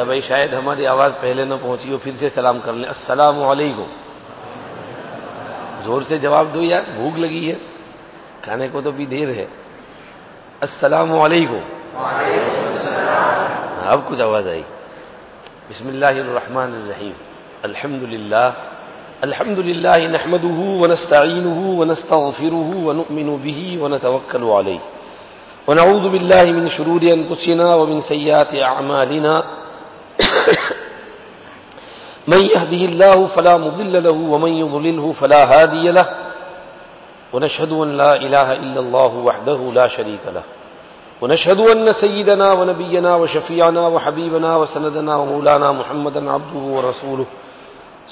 اچھا بھائی شاید ہماری آواز پہلے نہ پہنچی ہو، پھر سے سلام کر لیں. السلام علیکم. زور سے جواب دو یار، بھوک لگی ہے، کھانے کو تو بھی دیر ہے۔ السلام علیکم. ہاں، اب کچھ آواز آئی۔ بسم اللہ الرحمن الرحیم۔ الحمد للہ الحمد للہ نحمده ونستعینه ونستغفره ونؤمن به ونتوکل علیه ونعوذ بالله من شرور انفسنا ومن سيئات اعمالنا۔ من يهده الله فلا مضل له ومن يضلله فلا هادي له. ونشهد أن لا إله إلا الله وحده لا شريك له. ونشهد أن سيدنا ونبينا وشفيعنا وحبيبنا وسندنا ومولانا محمدا عبده ورسوله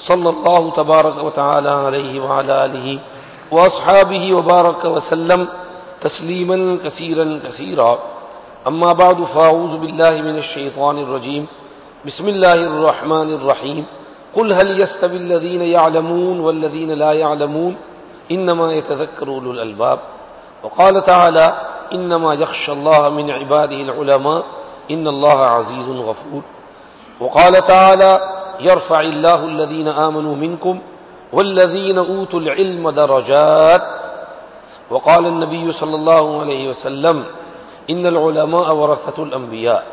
صلى الله تبارك وتعالى عليه وعلى آله وأصحابه وبارك وسلم تسليما كثيرا كثيرا. أما بعد فأعوذ بالله من الشيطان الرجيم. بسم الله الرحمن الرحيم. قل هل يستوي الذين يعلمون والذين لا يعلمون؟ إنما يتذكر أولو الألباب. وقال تعالى إنما يخشى الله من عباده العلماء إن الله عزيز غفور. وقال تعالى يرفع الله الذين آمنوا منكم والذين أوتوا العلم درجات. وقال النبي صلى الله عليه وسلم إن العلماء ورثة الأنبياء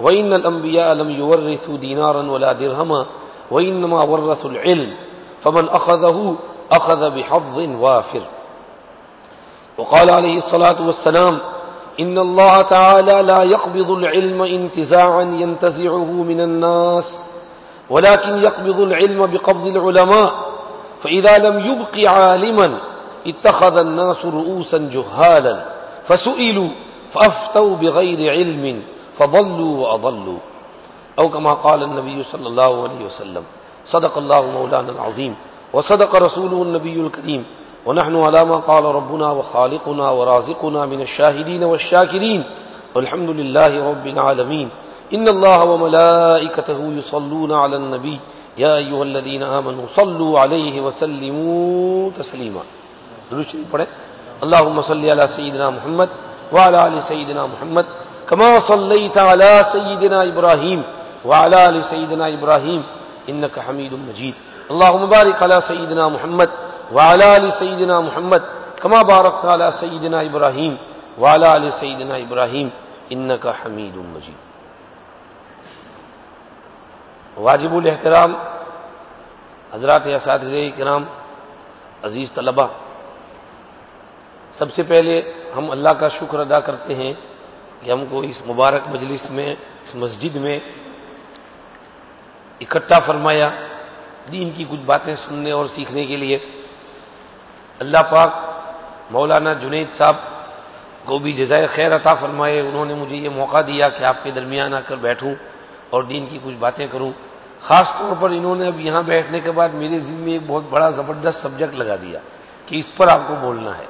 وإن الأنبياء لم يورثوا دينارا ولا درهما. وإنما ورثوا العلم فمن أخذه أخذ بحظ وافر. وقال عليه الصلاة والسلام إن الله تعالى لا يقبض العلم انتزاعا ينتزعه من الناس ولكن يقبض العلم بقبض العلماء. فإذا لم يبق عالما اتخذ الناس رؤوسا جهالا فسئلوا فأفتوا بغير علم فضلوا وأضلوا. أو كما قال النبي صلى الله عليه وسلم، صدق الله مولانا العظيم وصدق رسوله النبي الكريم ونحن على ما قال ربنا وخالقنا ورازقنا من الشاهدين والشاكرين والحمد لله رب العالمين إن الله وملائكته يصلون على النبي يا أيها الذين آمنوا صلوا عليه وسلموا تسليما دلوشري پڑھیں۔ اللهم صل على سيدنا محمد وعلى آل سيدنا محمد كما صليت على سيدنا إبراهيم وعلى آل سيدنا إبراهيم إنك حميد مجيد. اللهم بارك على سيدنا محمد وعلى ال سيدنا محمد كما باركت على سيدنا ابراهيم وعلى ال سيدنا ابراهيم انك حميد مجيد. واجب الاحترام حضرات اساتذہ کرام، عزیز طلبہ سب سے پہلے ہم اللہ کا شکر ادا کرتے ہیں کہ ہم کو اس مبارک مجلس میں، اس مسجد میں اکٹھا فرمایا دین کی کچھ باتیں سننے اور سیکھنے کے لیے۔ اللہ پاک مولانا جنید صاحب کو بھی جزائر خیر عطا فرمائے۔ انہوں نے مجھے یہ موقع دیا کہ آپ کے درمیان آ کر بیٹھوں اور دین کی کچھ باتیں کروں۔ خاص طور پر انہوں نے اب یہاں بیٹھنے کے بعد میرے ذہن میں ایک بہت بڑا زبردست سبجیکٹ لگا دیا کہ اس پر آپ کو بولنا ہے۔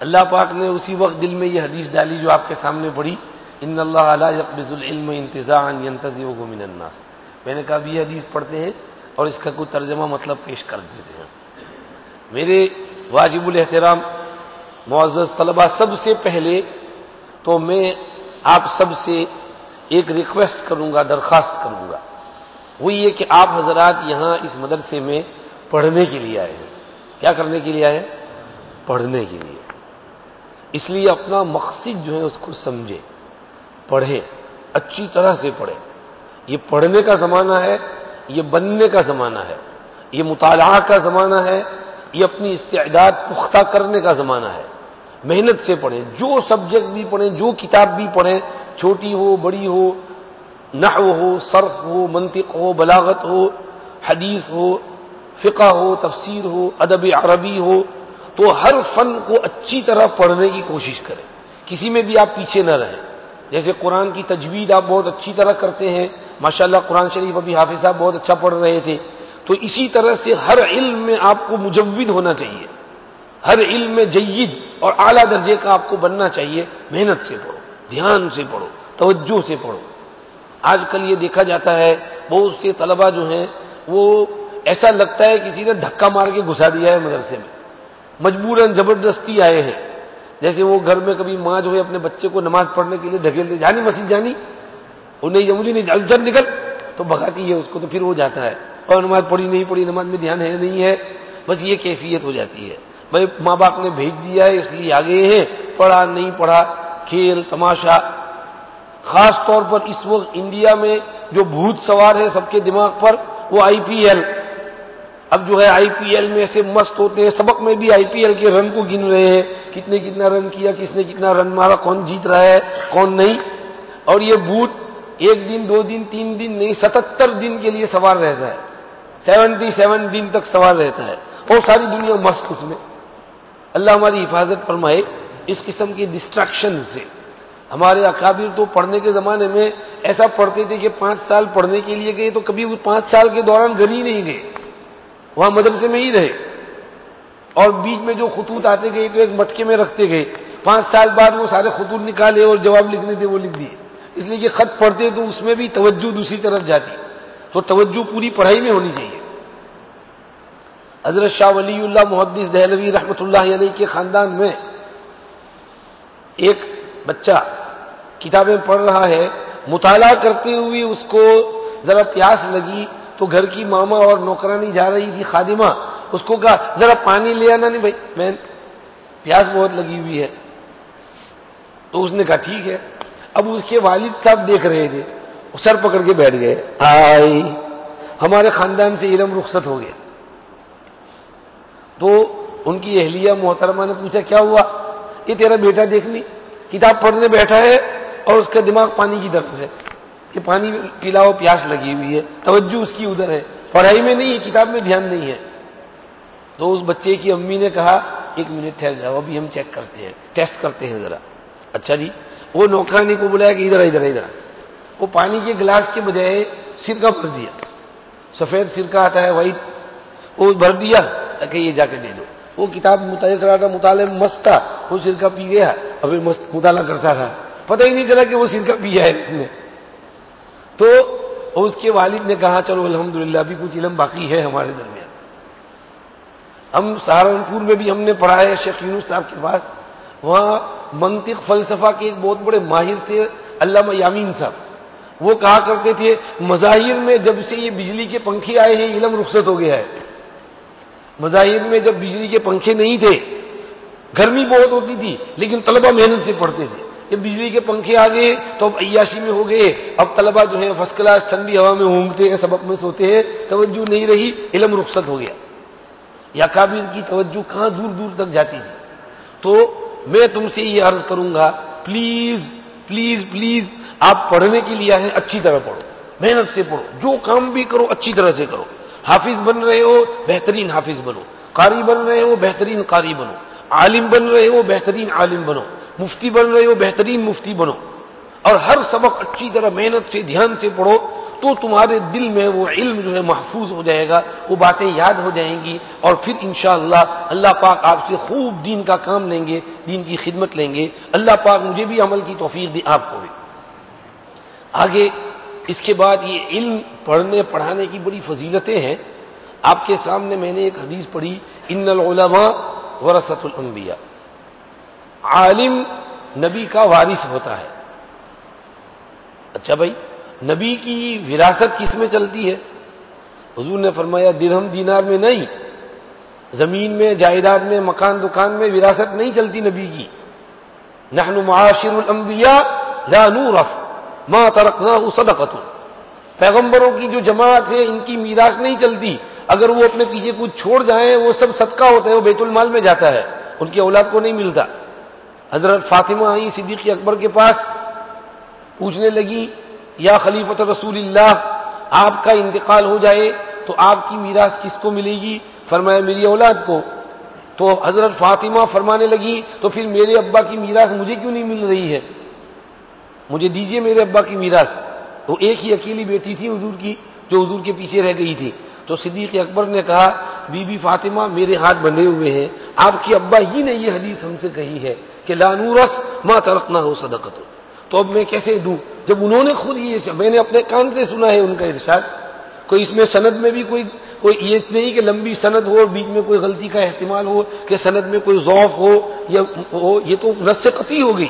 اللہ پاک نے اسی وقت دل میں یہ حدیث ڈالی جو آپ کے سامنے پڑھی، ان اللہ علیہ یقبض العلم انتظام من الناس. میں نے کہا یہ حدیث پڑھتے ہیں اور اس کا کوئی ترجمہ مطلب پیش کر دیتے ہیں۔ میرے واجب الاحترام معزز طلبہ، سب سے پہلے تو میں آپ سب سے ایک ریکویسٹ کروں گا، درخواست کروں گا۔ وہ یہ کہ آپ حضرات یہاں اس مدرسے میں پڑھنے کے لیے آئے ہیں۔ کیا کرنے کے لیے آئے ہیں؟ پڑھنے کے لیے۔ اس لیے اپنا مقصد جو ہے اس کو سمجھے پڑھیں، اچھی طرح سے پڑھیں۔ یہ پڑھنے کا زمانہ ہے، یہ بننے کا زمانہ ہے، یہ مطالعہ کا زمانہ ہے، یہ اپنی استعداد پختہ کرنے کا زمانہ ہے۔ محنت سے پڑھیں، جو سبجیکٹ بھی پڑھیں، جو کتاب بھی پڑھیں، چھوٹی ہو، بڑی ہو، نحو ہو، صرف ہو، منطق ہو، بلاغت ہو، حدیث ہو، فقہ ہو، تفسیر ہو، ادب عربی ہو، تو ہر فن کو اچھی طرح پڑھنے کی کوشش کریں۔ کسی میں بھی آپ پیچھے نہ رہیں۔ جیسے قرآن کی تجوید آپ بہت اچھی طرح کرتے ہیں، ماشاءاللہ قرآن شریف ابھی حافظ صاحب بہت اچھا پڑھ رہے تھے۔ تو اسی طرح سے ہر علم میں آپ کو مجود ہونا چاہیے۔ ہر علم میں جید اور اعلیٰ درجے کا آپ کو بننا چاہیے۔ محنت سے پڑھو، دھیان سے پڑھو، توجہ سے پڑھو۔ آج کل یہ دیکھا جاتا ہے، بہت سے طلبا جو ہیں، وہ ایسا لگتا ہے کسی نے دھکا مار کے گھسا دیا ہے مدرسے میں۔ مجبوراً زبردستی آئے ہیں۔ جیسے وہ گھر میں کبھی ماں جو ہے اپنے بچے کو نماز پڑھنے کے لیے دھکیل دے، جانی مسجد جانی وہ نہیں مجھے نہیں، جلد نکل، تو بھگاتی ہے اس کو، تو پھر وہ جاتا ہے۔ اور نماز پڑھی نہیں پڑھی، نماز میں دھیان ہے نہیں ہے، بس یہ کیفیت ہو جاتی ہے۔ بھائی، ماں باپ نے بھیج دیا ہے، اس لیے آگے ہیں، پڑھا نہیں پڑھا، کھیل، تماشا۔ خاص طور پر اس وقت انڈیا میں جو بھوت سوار ہے سب کے دماغ پر، وہ آئی پی ایل۔ اب جو ہے آئی پی ایل میں ایسے مست ہوتے ہیں، سبق میں بھی آئی پی ایل کے رن کو گن رہے ہیں۔ کتنے کتنا رن کیا، کس نے کتنا رن مارا، کون جیت رہا ہے، کون نہیں۔ اور یہ بوٹ ایک دن، دو دن، تین دن نہیں، ستتر دن کے لیے سوار رہتا ہے۔ سیونٹی سیون دن تک سوار رہتا ہے۔ اور ساری دنیا مست اس میں۔ اللہ ہماری حفاظت فرمائے اس قسم کی ڈسٹریکشن سے۔ ہمارے اکابر تو پڑھنے کے زمانے میں ایسا پڑھتے تھے کہ پانچ سال پڑھنے کے لیے گئے تو کبھی وہ پانچ سال کے دوران گھر ہی نہیں گئے۔ وہاں مدرسے میں ہی رہے۔ اور بیچ میں جو خطوط آتے گئے، تو ایک مٹکے میں رکھتے گئے۔ پانچ سال بعد وہ سارے خطوط نکالے اور جواب لکھنے تھے، وہ لکھ دیے۔ اس لیے کہ خط پڑھتے تو اس میں بھی توجہ دوسری طرف جاتی۔ تو توجہ پوری پڑھائی میں ہونی چاہیے۔ حضرت شاہ ولی اللہ محدث دہلوی رحمۃ اللہ علیہ کے خاندان میں ایک بچہ کتابیں پڑھ رہا ہے۔ مطالعہ کرتے ہوئے اس کو ذرا پیاس لگی۔ تو گھر کی ماما اور نوکرانی جا رہی تھی خادمہ، اس کو کہا، ذرا پانی لے آنا نہیں بھائی، میں پیاس بہت لگی ہوئی ہے۔ تو اس نے کہا، ٹھیک ہے۔ اب اس کے والد صاحب دیکھ رہے تھے سر پکڑ کے بیٹھ گئے۔ آئی ہمارے خاندان سے علم رخصت ہو گیا۔ تو ان کی اہلیہ محترمہ نے پوچھا، کیا ہوا؟ یہ تیرا بیٹا دیکھ لی، کتاب پڑھنے بیٹھا ہے اور اس کا دماغ پانی کی طرف ہے۔ کہ پانی پلاؤ، پیاس لگی ہوئی ہے، توجہ اس کی ادھر ہے۔ پڑھائی میں نہیں کتاب میں دھیان نہیں ہے۔ تو اس بچے کی امی نے کہا، ایک منٹ ٹھہر جاؤ، ابھی ہم چیک کرتے ہیں، ٹیسٹ کرتے ہیں ذرا۔ اچھا جی وہ نوکرانی کو بلایا کہ ادھر ادھر ادھر۔ وہ پانی کے گلاس کے بجائے سرکہ بھر دیا۔ سفید سرکہ آتا ہے، وائٹ۔ وہ بھر دیا، کہ یہ جا کے دے دو۔ وہ کتاب مطالعہ کرا تھا، مطالعہ مست تھا۔ وہ سرکہ پی گیا۔ ابھی مست مطالعہ کرتا تھا پتہ ہی نہیں چلا کہ وہ سرکہ پیا ہے۔ اس نے تو اس کے والد نے کہا، چلو الحمدللہ، ابھی کچھ علم باقی ہے ہمارے درمیان۔ ہم سہارنپور میں بھی ہم نے پڑھا ہے، شیخ یونس صاحب کے پاس۔ وہاں منطق فلسفہ کے ایک بہت بڑے ماہر تھے، علامہ یامین صاحب۔ وہ کہا کرتے تھے، مظاہر میں جب سے یہ بجلی کے پنکھے آئے ہیں، علم رخصت ہو گیا ہے۔ مظاہر میں جب بجلی کے پنکھے نہیں تھے، گرمی بہت ہوتی تھی، لیکن طلبہ محنت سے پڑھتے تھے۔ جب بجلی کے پنکھے آ گئے تو اب عیاشی میں ہو گئے۔ اب طلبہ جو ہے فرسٹ کلاس ٹھنڈی ہوا میں اونگتے ہیں، سبق میں سوتے ہیں۔ توجہ نہیں رہی، علم رخصت ہو گیا۔ یا کابل کی توجہ کہاں دور دور تک جاتی تھی؟ تو میں تم سے یہ عرض کروں گا پلیز پلیز پلیز آپ پڑھنے کے لیے آئے اچھی طرح پڑھو۔ محنت سے پڑھو۔ جو کام بھی کرو، اچھی طرح سے کرو۔ حافظ بن رہے ہو، بہترین حافظ بنو۔ قاری بن رہے ہو، بہترین قاری بنو۔ عالم بن رہے ہو، بہترین عالم بنو۔ مفتی بن رہے ہو، بہترین مفتی بنو۔ اور ہر سبق اچھی طرح محنت سے، دھیان سے پڑھو، تو تمہارے دل میں وہ علم جو ہے محفوظ ہو جائے گا، وہ باتیں یاد ہو جائیں گی۔ اور پھر انشاءاللہ اللہ پاک آپ سے خوب دین کا کام لیں گے، دین کی خدمت لیں گے۔ اللہ پاک مجھے بھی عمل کی توفیق دی آپ کو بھی۔ آگے اس کے بعد یہ علم پڑھنے، پڑھانے کی بڑی فضیلتیں ہیں۔ آپ کے سامنے میں نے ایک حدیث پڑھی، ان العلماء ورثت الانبیاء عالم نبی کا وارث ہوتا ہے۔ اچھا بھائی، نبی کی وراثت کس میں چلتی ہے؟ حضور نے فرمایا درہم دینار میں نہیں، زمین میں، جائیداد میں، مکان دکان میں وراثت نہیں چلتی نبی کی۔ نحن معاشر الانبیاء لا نورف ما ترکنا صدقت پیغمبروں کی جو جماعت ہے، ان کی میراث نہیں چلتی۔ اگر وہ اپنے پیچھے کچھ چھوڑ جائیں، وہ سب صدقہ ہوتا ہے، وہ بیت المال میں جاتا ہے، ان کی اولاد کو نہیں ملتا۔ حضرت فاطمہ آئی صدیقی اکبر کے پاس، پوچھنے لگی، یا خلیفت رسول اللہ، آپ کا انتقال ہو جائے تو آپ کی میراث کس کو ملے گی؟ فرمایا، میری اولاد کو۔ تو حضرت فاطمہ فرمانے لگی، تو پھر میرے ابا کی میراث مجھے کیوں نہیں مل رہی ہے؟ مجھے دیجیے میرے ابا کی میراث۔ تو ایک ہی اکیلی بیٹی تھی حضور کی، جو حضور کے پیچھے رہ گئی تھی۔ تو صدیق اکبر نے کہا، بی بی فاطمہ میرے ہاتھ بندھے ہوئے ہیں، آپ کی ابا ہی نے یہ حدیث ہم سے کہی ہے۔ کہ لانورس ماں ترقنا ہو صدقت تو اب میں کیسے دوں؟ جب انہوں نے خود یہ میں نے اپنے کان سے سنا ہے ان کا ارشاد۔ کوئی اس میں سند میں بھی کوئی کوئی یہ نہیں کہ لمبی سند ہو، بیچ میں کوئی غلطی کا احتمال ہو کہ سند میں کوئی ذوف ہو یا ہو، یہ تو نس قطعی ہو گئی۔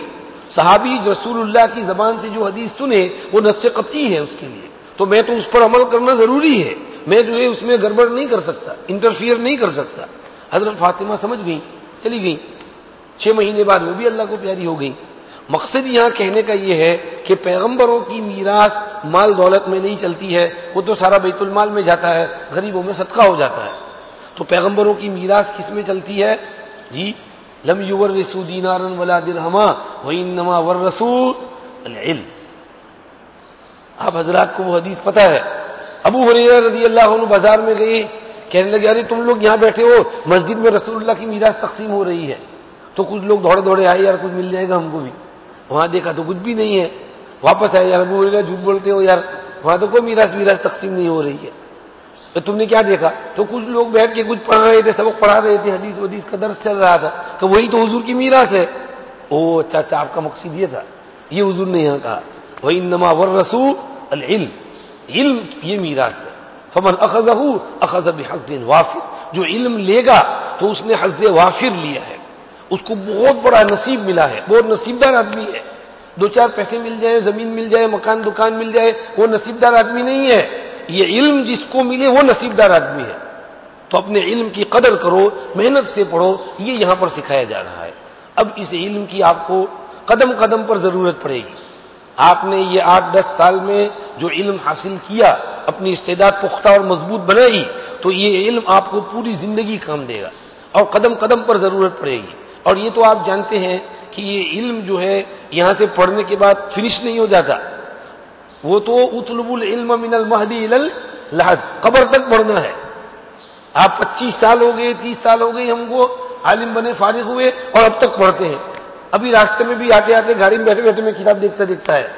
صحابی رسول اللہ کی زبان سے جو حدیث سنے وہ نس قطعی ہے اس کے لیے۔ تو میں تو اس پر عمل کرنا ضروری ہے۔ میں جو ہے اس میں گڑبڑ نہیں کر سکتا، انٹرفیئر نہیں کر سکتا۔ حضرت فاطمہ سمجھ گئی چلی گئی چھ مہینے بعد وہ بھی اللہ کو پیاری ہو گئی۔ مقصد یہاں کہنے کا یہ ہے کہ پیغمبروں کی میراث مال دولت میں نہیں چلتی ہے، وہ تو سارا بیت المال میں جاتا ہے، غریبوں میں صدقہ ہو جاتا ہے۔ تو پیغمبروں کی میراث کس میں چلتی ہے؟ جی لم یور رسو دینارن ولا درہما نما ور رسول العلم۔ آپ حضرات کو وہ حدیث پتہ ہے۔ ابو حریر رضی اللہ عنہ بازار میں گئی، کہنے لگے، ارے تم لوگ یہاں بیٹھے ہو، مسجد میں رسول اللہ کی میراث تقسیم ہو رہی ہے۔ تو کچھ لوگ دوڑے دوڑے آئے، یار کچھ مل جائے گا ہم کو بھی۔ وہاں دیکھا تو کچھ بھی نہیں ہے۔ واپس آئے، یار ابو حریر جھوٹ بولتے ہو، یار۔ وہاں تو کوئی میراث میراث تقسیم نہیں ہو رہی ہے۔ تو تم نے کیا دیکھا؟ تو کچھ لوگ بیٹھ کے کچھ پڑھ رہے تھے، سبق پڑھا رہے تھے، حدیث ودیث کا درس چل رہا تھا۔ کہ وہی تو حضور کی میراث ہے۔ او اچھا اچھا آپ کا مقصد یہ تھا۔ یہ حضور نے یہاں کہا وہی نما ور رسول العلم۔ علم یہ میراث ہے۔ فمن اخذ اخذ بحظ وافر۔ جو علم لے گا تو اس نے حز وافر لیا ہے۔ اس کو بہت بڑا نصیب ملا ہے، بہت نصیب دار آدمی ہے۔ دو چار پیسے مل جائے زمین مل جائے، مکان، دکان مل جائے، وہ نصیب دار آدمی نہیں ہے۔ یہ علم جس کو ملے، وہ نصیب دار آدمی ہے۔ تو اپنے علم کی قدر کرو، محنت سے پڑھو، یہ یہاں پر سکھایا جا رہا ہے۔ اب اس علم کی آپ کو قدم قدم پر ضرورت پڑے گی۔ آپ نے یہ آٹھ دس سال میں جو علم حاصل کیا، اپنی استعداد پختہ اور مضبوط بنائی، تو یہ علم آپ کو پوری زندگی کام دے گا۔ اور قدم قدم پر ضرورت پڑے گی۔ اور یہ تو آپ جانتے ہیں کہ یہ علم جو ہے یہاں سے پڑھنے کے بعد فنش نہیں ہو جاتا۔ وہ تو اتلب العلم من المہدی لحد قبر تک پڑھنا ہے۔ آپ پچیس سال ہو گئے، تیس سال ہو گئے ہم کو، عالم بنے، فارغ ہوئے اور اب تک پڑھتے ہیں۔ ابھی راستے میں بھی آتے آتے گاڑی میں بیٹھے بیٹھے میں کتاب دیکھتا دیکھتا ہے۔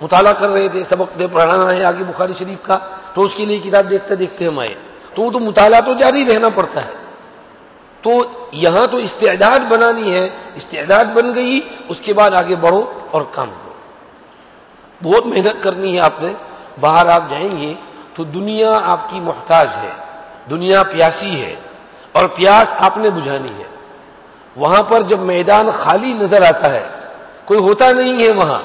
مطالعہ کر رہے تھے، سبق دے، پڑھانا ہے آگے بخاری شریف کا، تو اس کے لیے کتاب دیکھتے دیکھتے ہم آئے۔ تو وہ تو مطالعہ تو جاری رہنا پڑتا ہے۔ تو یہاں تو استعداد بنانی ہے، استعداد بن گئی، اس کے بعد آگے بڑھو اور کام کرو۔ بہت محنت کرنی ہے آپ نے، باہر آپ جائیں گے تو دنیا آپ کی محتاج ہے، دنیا پیاسی ہے اور پیاس آپ نے بجھانی ہے۔ وہاں پر جب میدان خالی نظر آتا ہے، کوئی ہوتا نہیں ہے وہاں،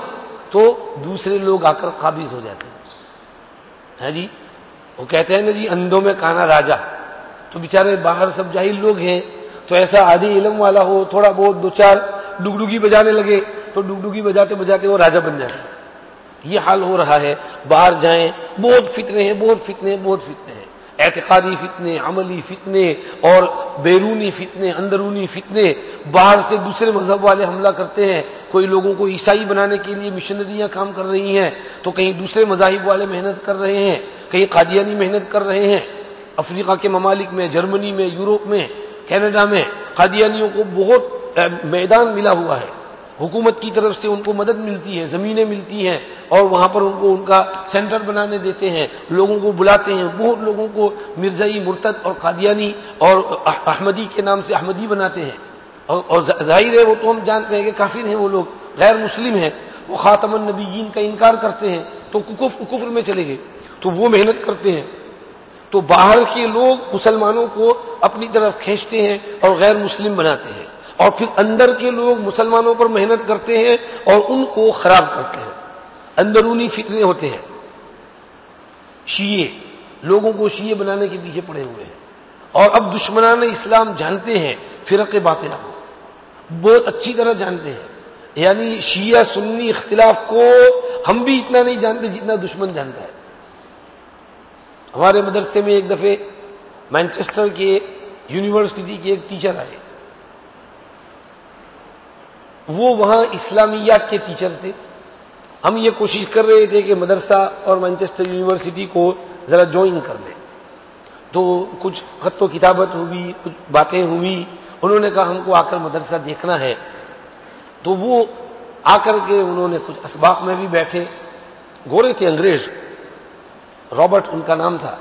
تو دوسرے لوگ آ کر قابض ہو جاتے ہیں۔ ہاں جی؟ وہ کہتے ہیں نا جی اندھوں میں کانا راجا۔ تو بےچارے باہر سب جاہل لوگ ہیں، تو ایسا آدھی علم والا ہو، تھوڑا بہت دو چار ڈگڈگی بجانے لگے، تو ڈگڈگی بجاتے بجاتے وہ راجا بن جائے۔ یہ حال ہو رہا ہے، باہر جائیں، بہت فتنے ہیں، بہت فتنے ہیں، بہت فتنے ہیں۔ اعتقادی فتنے، عملی فتنے اور بیرونی فتنے، اندرونی فتنے۔ باہر سے دوسرے مذہب والے حملہ کرتے ہیں، کوئی لوگوں کو عیسائی بنانے کے لیے مشنریاں کام کر رہی ہیں، تو کہیں دوسرے مذاہب والے محنت کر رہے ہیں، کہیں قادیانی محنت کر رہے ہیں۔ افریقہ کے ممالک میں، جرمنی میں یوروپ میں، کینیڈا میں قادیانیوں کو بہت میدان ملا ہوا ہے۔ حکومت کی طرف سے ان کو مدد ملتی ہے، زمینیں ملتی ہیں اور وہاں پر ان کو ان کا سینٹر بنانے دیتے ہیں۔ لوگوں کو بلاتے ہیں، بہت لوگوں کو مرزائی مرتد اور قادیانی اور احمدی کے نام سے احمدی بناتے ہیں۔ اور ظاہر ہے وہ تو ہم جانتے ہیں کہ کافر ہیں وہ لوگ، غیر مسلم ہیں۔ وہ خاتم النبیین کا انکار کرتے ہیں تو کفر میں چلے گئے۔ تو وہ محنت کرتے ہیں۔ تو باہر کے لوگ مسلمانوں کو اپنی طرف کھینچتے ہیں اور غیر مسلم بناتے ہیں اور پھر اندر کے لوگ مسلمانوں پر محنت کرتے ہیں اور ان کو خراب کرتے ہیں۔ اندرونی فتنے ہوتے ہیں۔ شیعے، لوگوں کو شیعے بنانے کے پیچھے پڑے ہوئے ہیں۔ اور اب دشمنان اسلام جانتے ہیں فرق باتیں کو۔ بہت اچھی طرح جانتے ہیں۔ یعنی شیعہ سنی اختلاف کو ہم بھی اتنا نہیں جانتے جتنا دشمن جانتا ہے۔ ہمارے مدرسے میں ایک دفعہ مینچسٹر کے یونیورسٹی کے ایک ٹیچر آئے۔ وہ وہاں اسلامیات کے ٹیچر تھے۔ ہم یہ کوشش کر رہے تھے کہ مدرسہ اور مینچسٹر یونیورسٹی کو ذرا جوائن کر لیں۔ تو کچھ خط و کتابت ہوئی، کچھ باتیں ہوئی۔ انہوں نے کہا، ہم کو آ کر مدرسہ دیکھنا ہے۔ تو وہ آ کر کے انہوں نے کچھ اسباق میں بھی بیٹھے۔ گورے تھے انگریز۔ رابرٹ ان کا نام تھا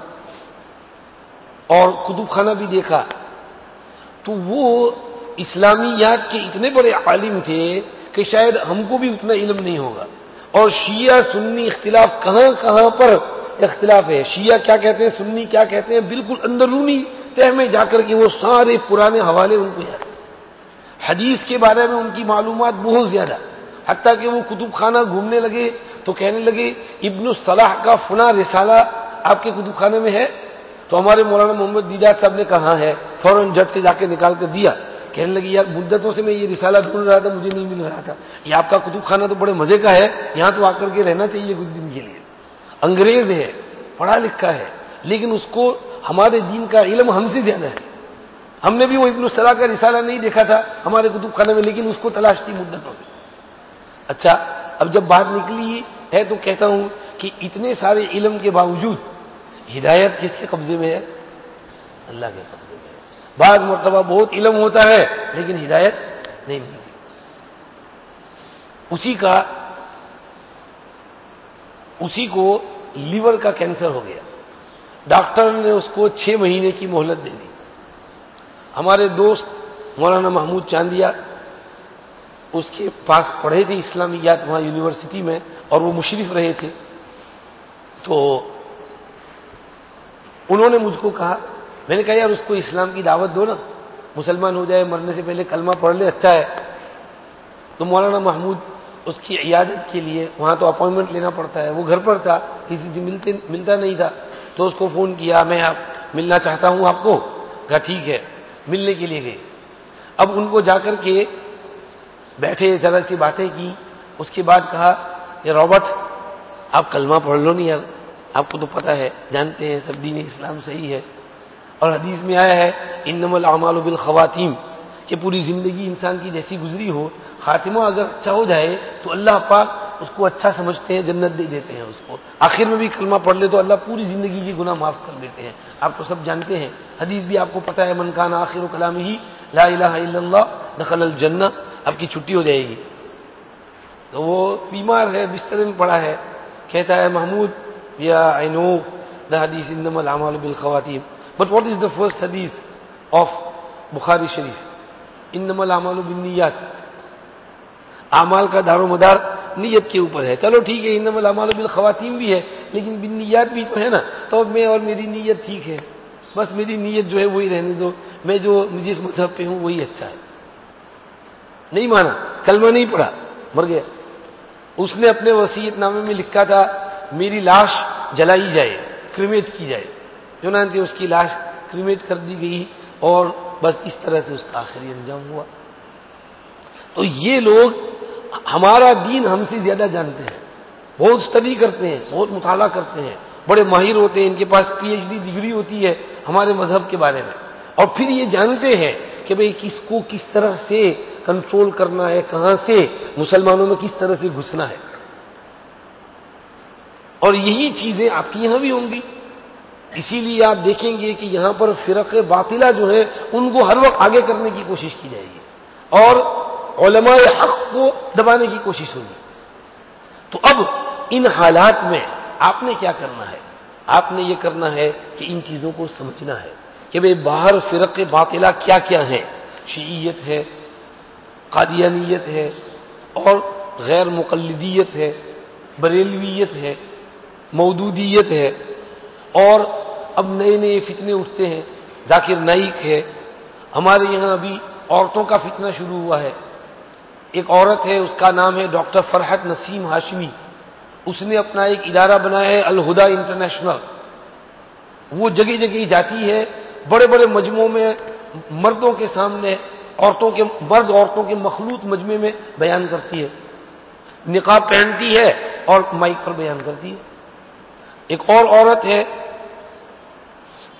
اور کتب خانہ بھی دیکھا تو وہ اسلامیات کے اتنے بڑے عالم تھے کہ شاید ہم کو بھی اتنا علم نہیں ہوگا۔ اور شیعہ سنی اختلاف کہاں کہاں پر اختلاف ہے؟ شیعہ کیا کہتے ہیں؟ سنی کیا کہتے ہیں؟ بالکل اندرونی تہ میں جا کر کے وہ سارے پرانے حوالے ان کو یاد حدیث کے بارے میں ان کی معلومات بہت زیادہ، حتیٰ کہ وہ کتب خانہ گھومنے لگے تو کہنے لگے ابن الصلاح کا فنا رسالہ آپ کے کتب خانے میں ہے؟ تو ہمارے مولانا محمد دیدار صاحب نے کہا ہے، فوراً جٹ سے جا کے نکال کر دیا۔ کہنے لگی، یار مدتوں سے میں یہ رسالہ ڈھونڈ رہا تھا، مجھے نہیں مل رہا تھا۔ یہ آپ کا کتب خانہ تو بڑے مزے کا ہے، یہاں تو آ کر کے رہنا چاہیے کچھ دن کے لیے۔ انگریز ہے، پڑھا لکھا ہے، لیکن اس کو ہمارے دین کا علم ہم سے زیادہ ہے۔ ہم نے بھی وہ ابن الصلاح کا رسالہ نہیں دیکھا تھا ہمارے کتب خانے میں، لیکن اس کو تلاش تھی مدتوں سے۔ اچھا اب جب بات نکلی ہے تو کہتا ہوں کہ اتنے سارے علم کے باوجود ہدایت کس کے قبضے میں ہے؟ اللہ کے قبضے میں ہے۔ بعض مرتبہ بہت علم ہوتا ہے لیکن ہدایت نہیں ملتی۔ اسی کا اسی کو لیور کا کینسر ہو گیا۔ ڈاکٹر نے اس کو چھ مہینے کی مہلت دے دی۔ ہمارے دوست مولانا محمود چاندیا اس کے پاس پڑھے تھے اسلامیات وہاں یونیورسٹی میں اور وہ مشرف رہے تھے۔ تو انہوں نے مجھ کو کہا، میں نے کہا، یار، اس کو اسلام کی دعوت دو نا، مسلمان ہو جائے، مرنے سے پہلے کلمہ پڑھ لے اچھا ہے۔ تو مولانا محمود اس کی عیادت کے لیے وہاں تو اپوائنٹمنٹ لینا پڑتا ہے۔ وہ گھر پر تھا، کسی سے ملتے، ملتا نہیں تھا۔ تو اس کو فون کیا، میں آپ، ملنا چاہتا ہوں آپ کو؟ کہا، ٹھیک ہے، ملنے کے لیے گئے۔ اب ان کو جا کر کے بیٹھے ذرا سی باتیں کی۔ اس کے بعد کہا کہ رابرٹ آپ کلمہ پڑھ لو نہیں یار، آپ کو تو پتا ہے، جانتے ہیں سب دین اسلام صحیح ہے۔ اور حدیث میں آیا ہے ان نمل اعمال بالخواتین کہ پوری زندگی انسان کی جیسی گزری ہو۔ خاتمہ اگر اچھا ہو جائے تو اللہ پاک اس کو اچھا سمجھتے ہیں، جنت دے دیتے ہیں اس کو۔ آخر میں بھی کلمہ پڑھ لے تو اللہ پوری زندگی کی گناہ معاف کر دیتے ہیں۔ آپ کو سب جانتے ہیں۔ حدیث بھی آپ کو پتا ہے منکان آخر و کلام ہی لا الہ الا اللہ دخل الجنہ اب کی چھٹی ہو جائے گی۔ تو وہ بیمار ہے، بستر میں پڑا ہے۔ کہتا ہے، محمود، یا آئی نو دا حدیث انما العمال بالخواتین but what is the first حدیث آف بخاری شریف؟ انما العمال بالنیات۔ اعمال کا دار و مدار نیت کے اوپر ہے۔ چلو ٹھیک ہے، انما العمال بالخواتین بھی ہے، لیکن بالنیات بھی تو ہے نا۔ تو میں اور میری نیت ٹھیک ہے۔ بس میری نیت جو ہے وہی رہنے دو۔ میں جو جس مذہب پہ ہوں، وہی اچھا ہے۔ نہیں مانا، کلمہ نہیں پڑا مر گیا۔ اس نے اپنے وسیعت نامے میں لکھا تھا، میری لاش جلائی جائے کریمیٹ کی جائے۔ چنانچہ اس کی لاش کریمیٹ کر دی گئی اور بس اس طرح سے اس کا آخری انجام ہوا۔ تو یہ لوگ ہمارا دین ہم سے زیادہ جانتے ہیں۔ بہت اسٹڈی کرتے ہیں، بہت مطالعہ کرتے ہیں۔ بڑے ماہر ہوتے ہیں، ان کے پاس پی ایچ ڈی ڈگری ہوتی ہے ہمارے مذہب کے بارے میں۔ اور پھر یہ جانتے ہیں کہ بھئی کس کو کس طرح سے کنٹرول کرنا ہے، کہاں سے؟ مسلمانوں میں کس طرح سے گھسنا ہے؟ اور یہی چیزیں آپ کی یہاں بھی ہوں گی۔ اسی لیے آپ دیکھیں گے کہ یہاں پر فرق باطلہ جو ہے ان کو ہر وقت آگے کرنے کی کوشش کی جائے گی۔ اور علماء حق کو دبانے کی کوشش ہوگی۔ تو اب ان حالات میں آپ نے کیا کرنا ہے؟ آپ نے یہ کرنا ہے کہ ان چیزوں کو سمجھنا ہے کہ بھائی باہر فرق باطلہ کیا کیا ہے؟ شیعیت ہے قادیانیت ہے اور غیر مقلدیت ہے، بریلویت ہے، مودودیت ہے اور اب نئے نئے فتنے اٹھتے ہیں۔ ذاکر نائک ہے۔ ہمارے یہاں ابھی عورتوں کا فتنہ شروع ہوا ہے۔ ایک عورت ہے، اس کا نام ہے ڈاکٹر فرحت نسیم ہاشمی۔ اس نے اپنا ایک ادارہ بنایا ہے، الہدا انٹرنیشنل۔ وہ جگہ جگہ جاتی ہے، بڑے بڑے مجموعوں میں مردوں کے سامنے عورتوں کے مرد عورتوں کے مخلوط مجمے میں بیان کرتی ہے۔ نقاب پہنتی ہے اور مائک پر بیان کرتی ہے۔ ایک اور عورت ہے،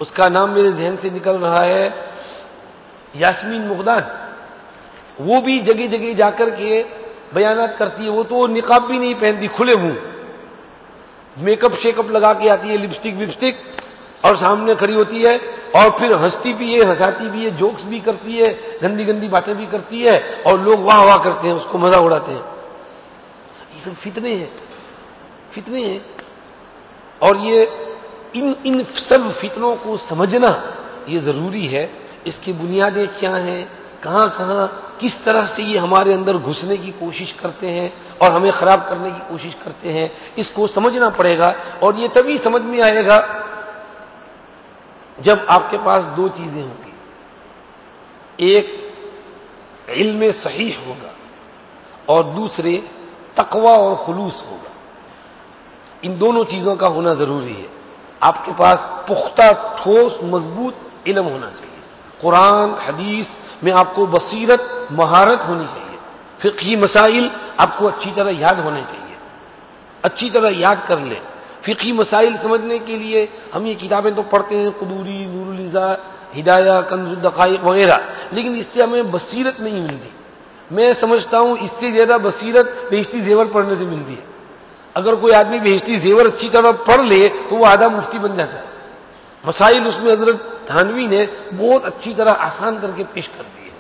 اس کا نام میرے ذہن سے نکل رہا ہے، یاسمین مغدان۔ وہ بھی جگہ جگہ جا کر کے بیانات کرتی ہے، وہ تو نقاب بھی نہیں پہنتی، کھلے منہ۔ میک اپ، شیک اپ لگا کے آتی ہے، لپسٹک وپسٹک اور سامنے کھڑی ہوتی ہے اور پھر ہنستی بھی ہے، ہنساتی بھی ہے، جوکس بھی کرتی ہے، گندی گندی باتیں بھی کرتی ہے اور لوگ واہ واہ کرتے ہیں، اس کو مزہ اڑاتے ہیں۔ یہ سب فتنے ہیں۔ فتنے ہیں۔ اور یہ ان ان سب فتنوں کو سمجھنا یہ ضروری ہے۔ اس کی بنیادیں کیا ہیں؟ کہاں کہاں؟ کس طرح سے یہ ہمارے اندر گھسنے کی کوشش کرتے ہیں اور ہمیں خراب کرنے کی کوشش کرتے ہیں؟ اس کو سمجھنا پڑے گا اور یہ تبھی سمجھ میں آئے گا جب آپ کے پاس دو چیزیں ہوں گی۔ ایک، علم صحیح ہوگا اور دوسرے تقوا اور خلوص ہوگا۔ ان دونوں چیزوں کا ہونا ضروری ہے۔ آپ کے پاس پختہ، ٹھوس، مضبوط علم ہونا چاہیے۔ قرآن، حدیث میں آپ کو بصیرت، مہارت ہونی چاہیے۔ فقہی مسائل آپ کو اچھی طرح یاد ہونے چاہیے۔ اچھی طرح یاد کر لیں۔ فقہی مسائل سمجھنے کے لیے ہم یہ کتابیں تو پڑھتے ہیں، قدوری نور الزا ہدایہ، کنز الدقائق وغیرہ، لیکن اس سے ہمیں بصیرت نہیں ملتی۔ میں سمجھتا ہوں اس سے زیادہ بصیرت بیشتی زیور پڑھنے سے ملتی ہے۔ اگر کوئی آدمی بیشتی زیور اچھی طرح پڑھ لے تو وہ آدھا مفتی بن جاتا ہے۔ مسائل اس میں حضرت تھانوی نے بہت اچھی طرح آسان کر کے پیش کر دی ہے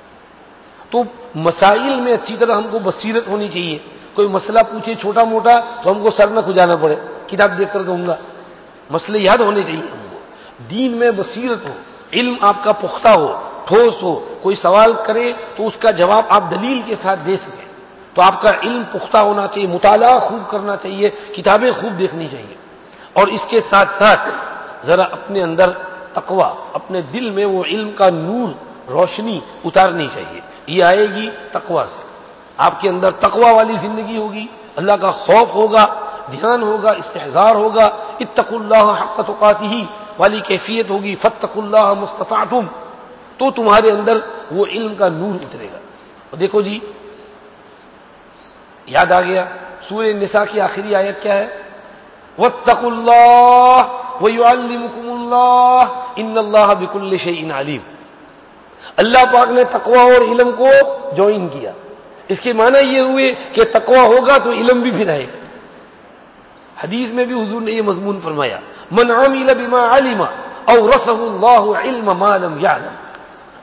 تو مسائل میں اچھی طرح ہم کو بصیرت ہونی چاہیے۔ کوئی مسئلہ پوچھے چھوٹا موٹا تو ہم کو سر نہ کھجانا پڑے۔ کتاب دیکھ کر کہوں گا، مسئلے یاد ہونے چاہیے ہم کو۔ دین میں بصیرت ہو، علم آپ کا پختہ ہو، ٹھوس ہو، کوئی سوال کرے تو اس کا جواب آپ دلیل کے ساتھ دے سکیں۔ تو آپ کا علم پختہ ہونا چاہیے، مطالعہ خوب کرنا چاہیے، کتابیں خوب دیکھنی چاہیے۔ اور اس کے ساتھ ساتھ ذرا اپنے اندر تقوا اپنے دل میں وہ علم کا نور روشنی اتارنی چاہیے۔ یہ آئے گی تقوا سے۔ آپ کے اندر تقوا والی زندگی ہوگی، اللہ کا خوف ہوگا دھیان ہوگا استحزار ہوگا اتق اللہ حق ہی والی کیفیت ہوگی فتق اللہ مستطاعتم تو تمہارے اندر وہ علم کا نور اترے گا۔ اور دیکھو جی یاد آ گیا، سورہ نساء کی آخری آیت کیا ہے؟ وَاتَّقُ اللَّهِ وَيُعَلِّمُكُمُ اللَّهِ إِنَّ اللَّهَ بِكُلِّ شَيْءٍ عَلِيمٌ۔ اللہ پاک نے تقوی اور علم کو جوائن کیا۔ اس کے معنی یہ ہوئے کہ تقوی ہوگا تو علم بھی پھر آئے گا۔ حدیث میں بھی حضور نے یہ مضمون فرمایا، من عمل بما علم او رسه الله علم ما لم يعلم.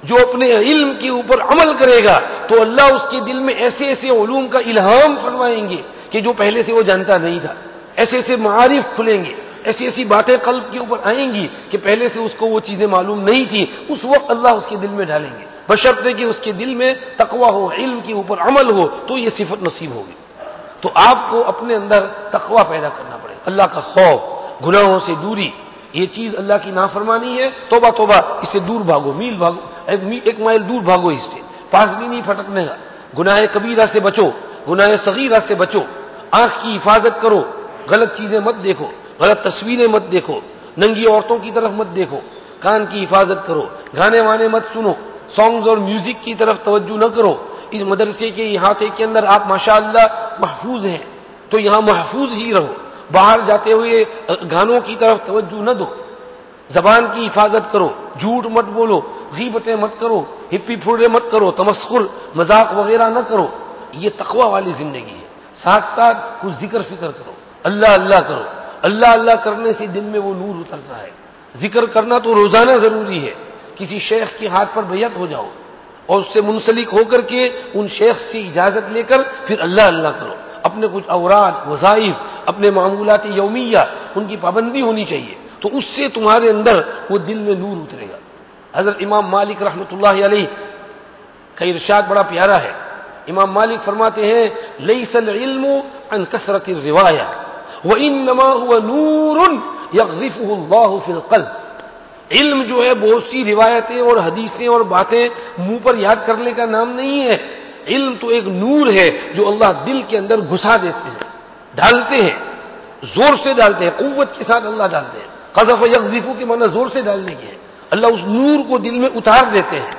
جو اپنے علم کے اوپر عمل کرے گا، تو اللہ اس کے دل میں ایسے ایسے علوم کا الہام فرمائیں گے کہ جو پہلے سے وہ جانتا نہیں تھا۔ ایسے ایسے معارف کھلیں گے، ایسی ایسی باتیں قلب کے اوپر آئیں گی کہ پہلے سے اس کو وہ چیزیں معلوم نہیں تھی اس وقت اللہ اس کے دل میں ڈالیں گے۔ بشرطے کہ اس کے دل میں تقوا ہو، علم کے اوپر عمل ہو، تو یہ صفت نصیب ہوگی۔ تو آپ کو اپنے اندر تقوا پیدا کرنا پڑے۔ اللہ کا خوف، گناہوں سے دوری، یہ چیز اللہ کی نافرمانی ہے۔ توبہ توبہ، اس سے دور بھاگو، میل بھاگو، ایک مائل دور بھاگو اس سے۔ پاس بھی نہیں پھٹکنے گا گناہ کبیرہ سے بچو، گناہ صغیرہ سے بچو۔ آنکھ کی حفاظت کرو، غلط چیزیں مت دیکھو، غلط تصویریں مت دیکھو، ننگی عورتوں کی طرف مت دیکھو۔ کان کی حفاظت کرو، گانے وانے مت سنو۔ سانگز اور میوزک کی طرف توجہ نہ کرو۔ اس مدرسے کے احاطے کے اندر آپ ماشاء اللہ محفوظ ہیں۔ تو یہاں محفوظ ہی رہو۔ باہر جاتے ہوئے گانوں کی طرف توجہ نہ دو۔ زبان کی حفاظت کرو۔ جھوٹ مت بولو۔ غیبتیں مت کرو۔ ہپی پھوڑے مت کرو۔ تمسخر، مذاق وغیرہ نہ کرو۔ یہ تقوا والی زندگی ہے۔ ساتھ ساتھ کچھ ذکر فکر کرو۔ اللہ اللہ کرو۔ اللہ اللہ کرنے سے دل میں وہ نور اترتا ہے۔ ذکر کرنا تو روزانہ ضروری ہے۔ کسی شیخ کے ہاتھ پر بیعت ہو جاؤ۔ اور اس سے منسلک ہو کر کے ان شیخ سے اجازت لے کر پھر اللہ اللہ کرو۔ اپنے کچھ اوراد، وظائف، اپنے معمولات یومیہ ان کی پابندی ہونی چاہیے۔ تو اس سے تمہارے اندر وہ دل میں نور اترے گا۔ حضرت امام مالک رحمۃ اللہ علیہ کا ارشاد بڑا پیارا ہے۔ امام مالک فرماتے ہیں لئی سل علم ان کثرت روایا وہ ان نما ہوا نور اللہ فی القلب۔ علم جو ہے بہت سی روایتیں اور حدیثیں اور باتیں منہ پر یاد کرنے کا نام نہیں ہے۔ علم تو ایک نور ہے جو اللہ دل کے اندر گھسا دیتے ہیں، ڈالتے ہیں، زور سے ڈالتے ہیں، قوت کے ساتھ اللہ ڈالتے ہیں۔ قذف یکزیفو کے معنی زور سے ڈالنے کی ہے اللہ اس نور کو دل میں اتار دیتے ہیں۔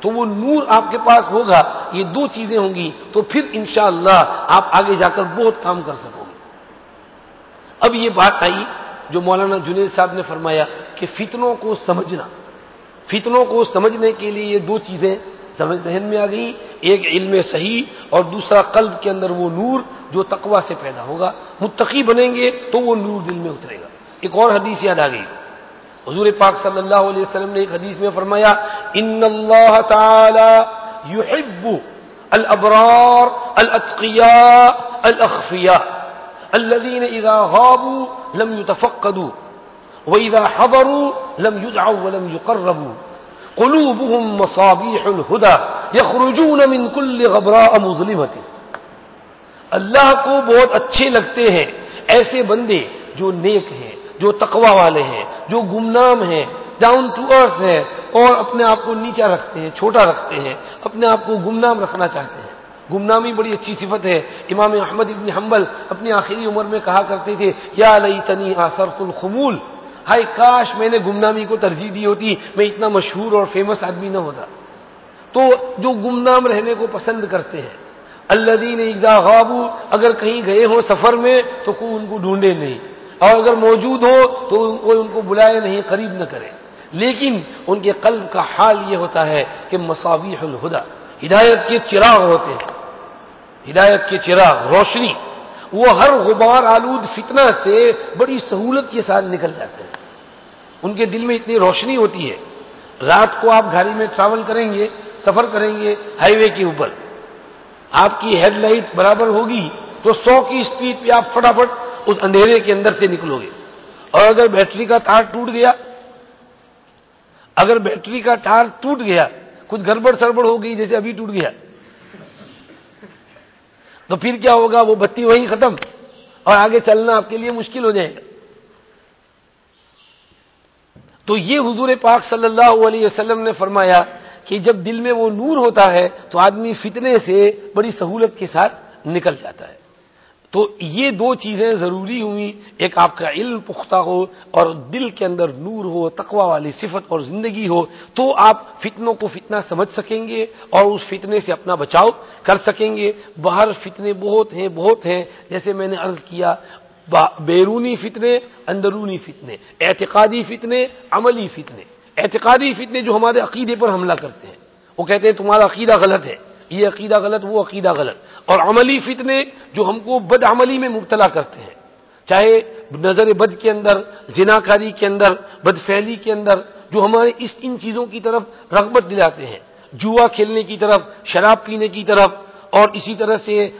تو وہ نور آپ کے پاس ہوگا، یہ دو چیزیں ہوں گی، تو پھر انشاءاللہ آپ آگے جا کر بہت کام کر سکو گے۔ اب یہ بات آئی جو مولانا جنید صاحب نے فرمایا کہ فتنوں کو سمجھنا۔ فتنوں کو سمجھنے کے لیے یہ دو چیزیں ذہن میں آ گئی ایک علم صحیح اور دوسرا قلب کے اندر وہ نور جو تقوا سے پیدا ہوگا۔ متقی بنیں گے تو وہ نور دل میں اترے گا۔ ایک اور حدیث یاد آ گئی۔ حضور پاک صلی اللہ علیہ وسلم نے ایک حدیث میں فرمایا، ان اللہ تعالی يحب الابرار الاتقیاء الاخفیاء الذين اذا غابوا لم يتفقدوا واذا حضروا لم يدعوا ولم يقربوا. قلوبهم مصابيح الهدى يخرجون من كل غبراء مظلمه اللہ کو بہت اچھے لگتے ہیں ایسے بندے جو نیک ہیں، جو تقوا والے ہیں، جو گمنام ہیں ڈاؤن ٹو ارتھ ہیں، اور اپنے آپ کو نیچا رکھتے ہیں، چھوٹا رکھتے ہیں، اپنے آپ کو گمنام رکھنا چاہتے ہیں۔ گمنامی بڑی اچھی صفت ہے۔ امام احمد ابن حنبل اپنی آخری عمر میں کہا کرتے تھے، یا لئی تنی آثرت الخمول ہائے کاش میں نے گمنامی کو ترجیح دی ہوتی، میں اتنا مشہور اور فیمس آدمی نہ ہوتا۔ تو جو گمنام رہنے کو پسند کرتے ہیں اللہ دین غابو اگر کہیں گئے ہو سفر میں، تو کوئی ان کو ڈھونڈے نہیں۔ اور اگر موجود ہو، تو کوئی ان کو بلائے نہیں، قریب نہ کرے۔ لیکن ان کے قلب کا حال یہ ہوتا ہے کہ مساویح الہدا ہدایت کے چراغ ہوتے ہیں۔ ہدایت کے چراغ، روشنی۔ وہ ہر غبار آلود فتنہ سے بڑی سہولت کے ساتھ نکل جاتے ہیں۔ ان کے دل میں اتنی روشنی ہوتی ہے۔ رات کو آپ گاڑی میں ٹریول کریں گے، سفر کریں گے ہائی وے کے اوپر۔ آپ کی ہیڈ لائٹ برابر ہوگی تو سو کی اسپیڈ پہ آپ فٹافٹ اس اندھیرے کے اندر سے نکلو گے۔ اور اگر بیٹری کا تار ٹوٹ گیا، اگر بیٹری کا تار ٹوٹ گیا، کچھ گڑبڑ سڑبڑ ہو گئی جیسے ابھی ٹوٹ گیا۔ تو پھر کیا ہوگا؟ وہ بتی وہیں ختم۔ اور آگے چلنا آپ کے لیے مشکل ہو جائے گا۔ تو یہ حضور پاک صلی اللہ علیہ وسلم نے فرمایا کہ جب دل میں وہ نور ہوتا ہے تو آدمی فتنے سے بڑی سہولت کے ساتھ نکل جاتا ہے۔ تو یہ دو چیزیں ضروری ہوئی، ایک آپ کا علم پختہ ہو اور دل کے اندر نور ہو تقوا والی صفت اور زندگی ہو، تو آپ فتنوں کو فتنہ سمجھ سکیں گے اور اس فتنے سے اپنا بچاؤ کر سکیں گے۔ باہر فتنے بہت ہیں بہت ہیں، جیسے میں نے عرض کیا بیرونی فتنے، اندرونی فتنے، اعتقادی فتنے، عملی فتنے۔ اعتقادی فتنے جو ہمارے عقیدے پر حملہ کرتے ہیں۔ وہ کہتے ہیں تمہارا عقیدہ غلط ہے، یہ عقیدہ غلط، وہ عقیدہ غلط۔ اور عملی فتنے جو ہم کو بد عملی میں مبتلا کرتے ہیں، چاہے نظر بد کے اندر، زناکاری کے اندر، بد فیلی کے اندر، جو ہمارے اس ان چیزوں کی طرف رغبت دلاتے ہیں۔ جوا کھیلنے کی طرف، شراب پینے کی طرف اور اسی طرح سے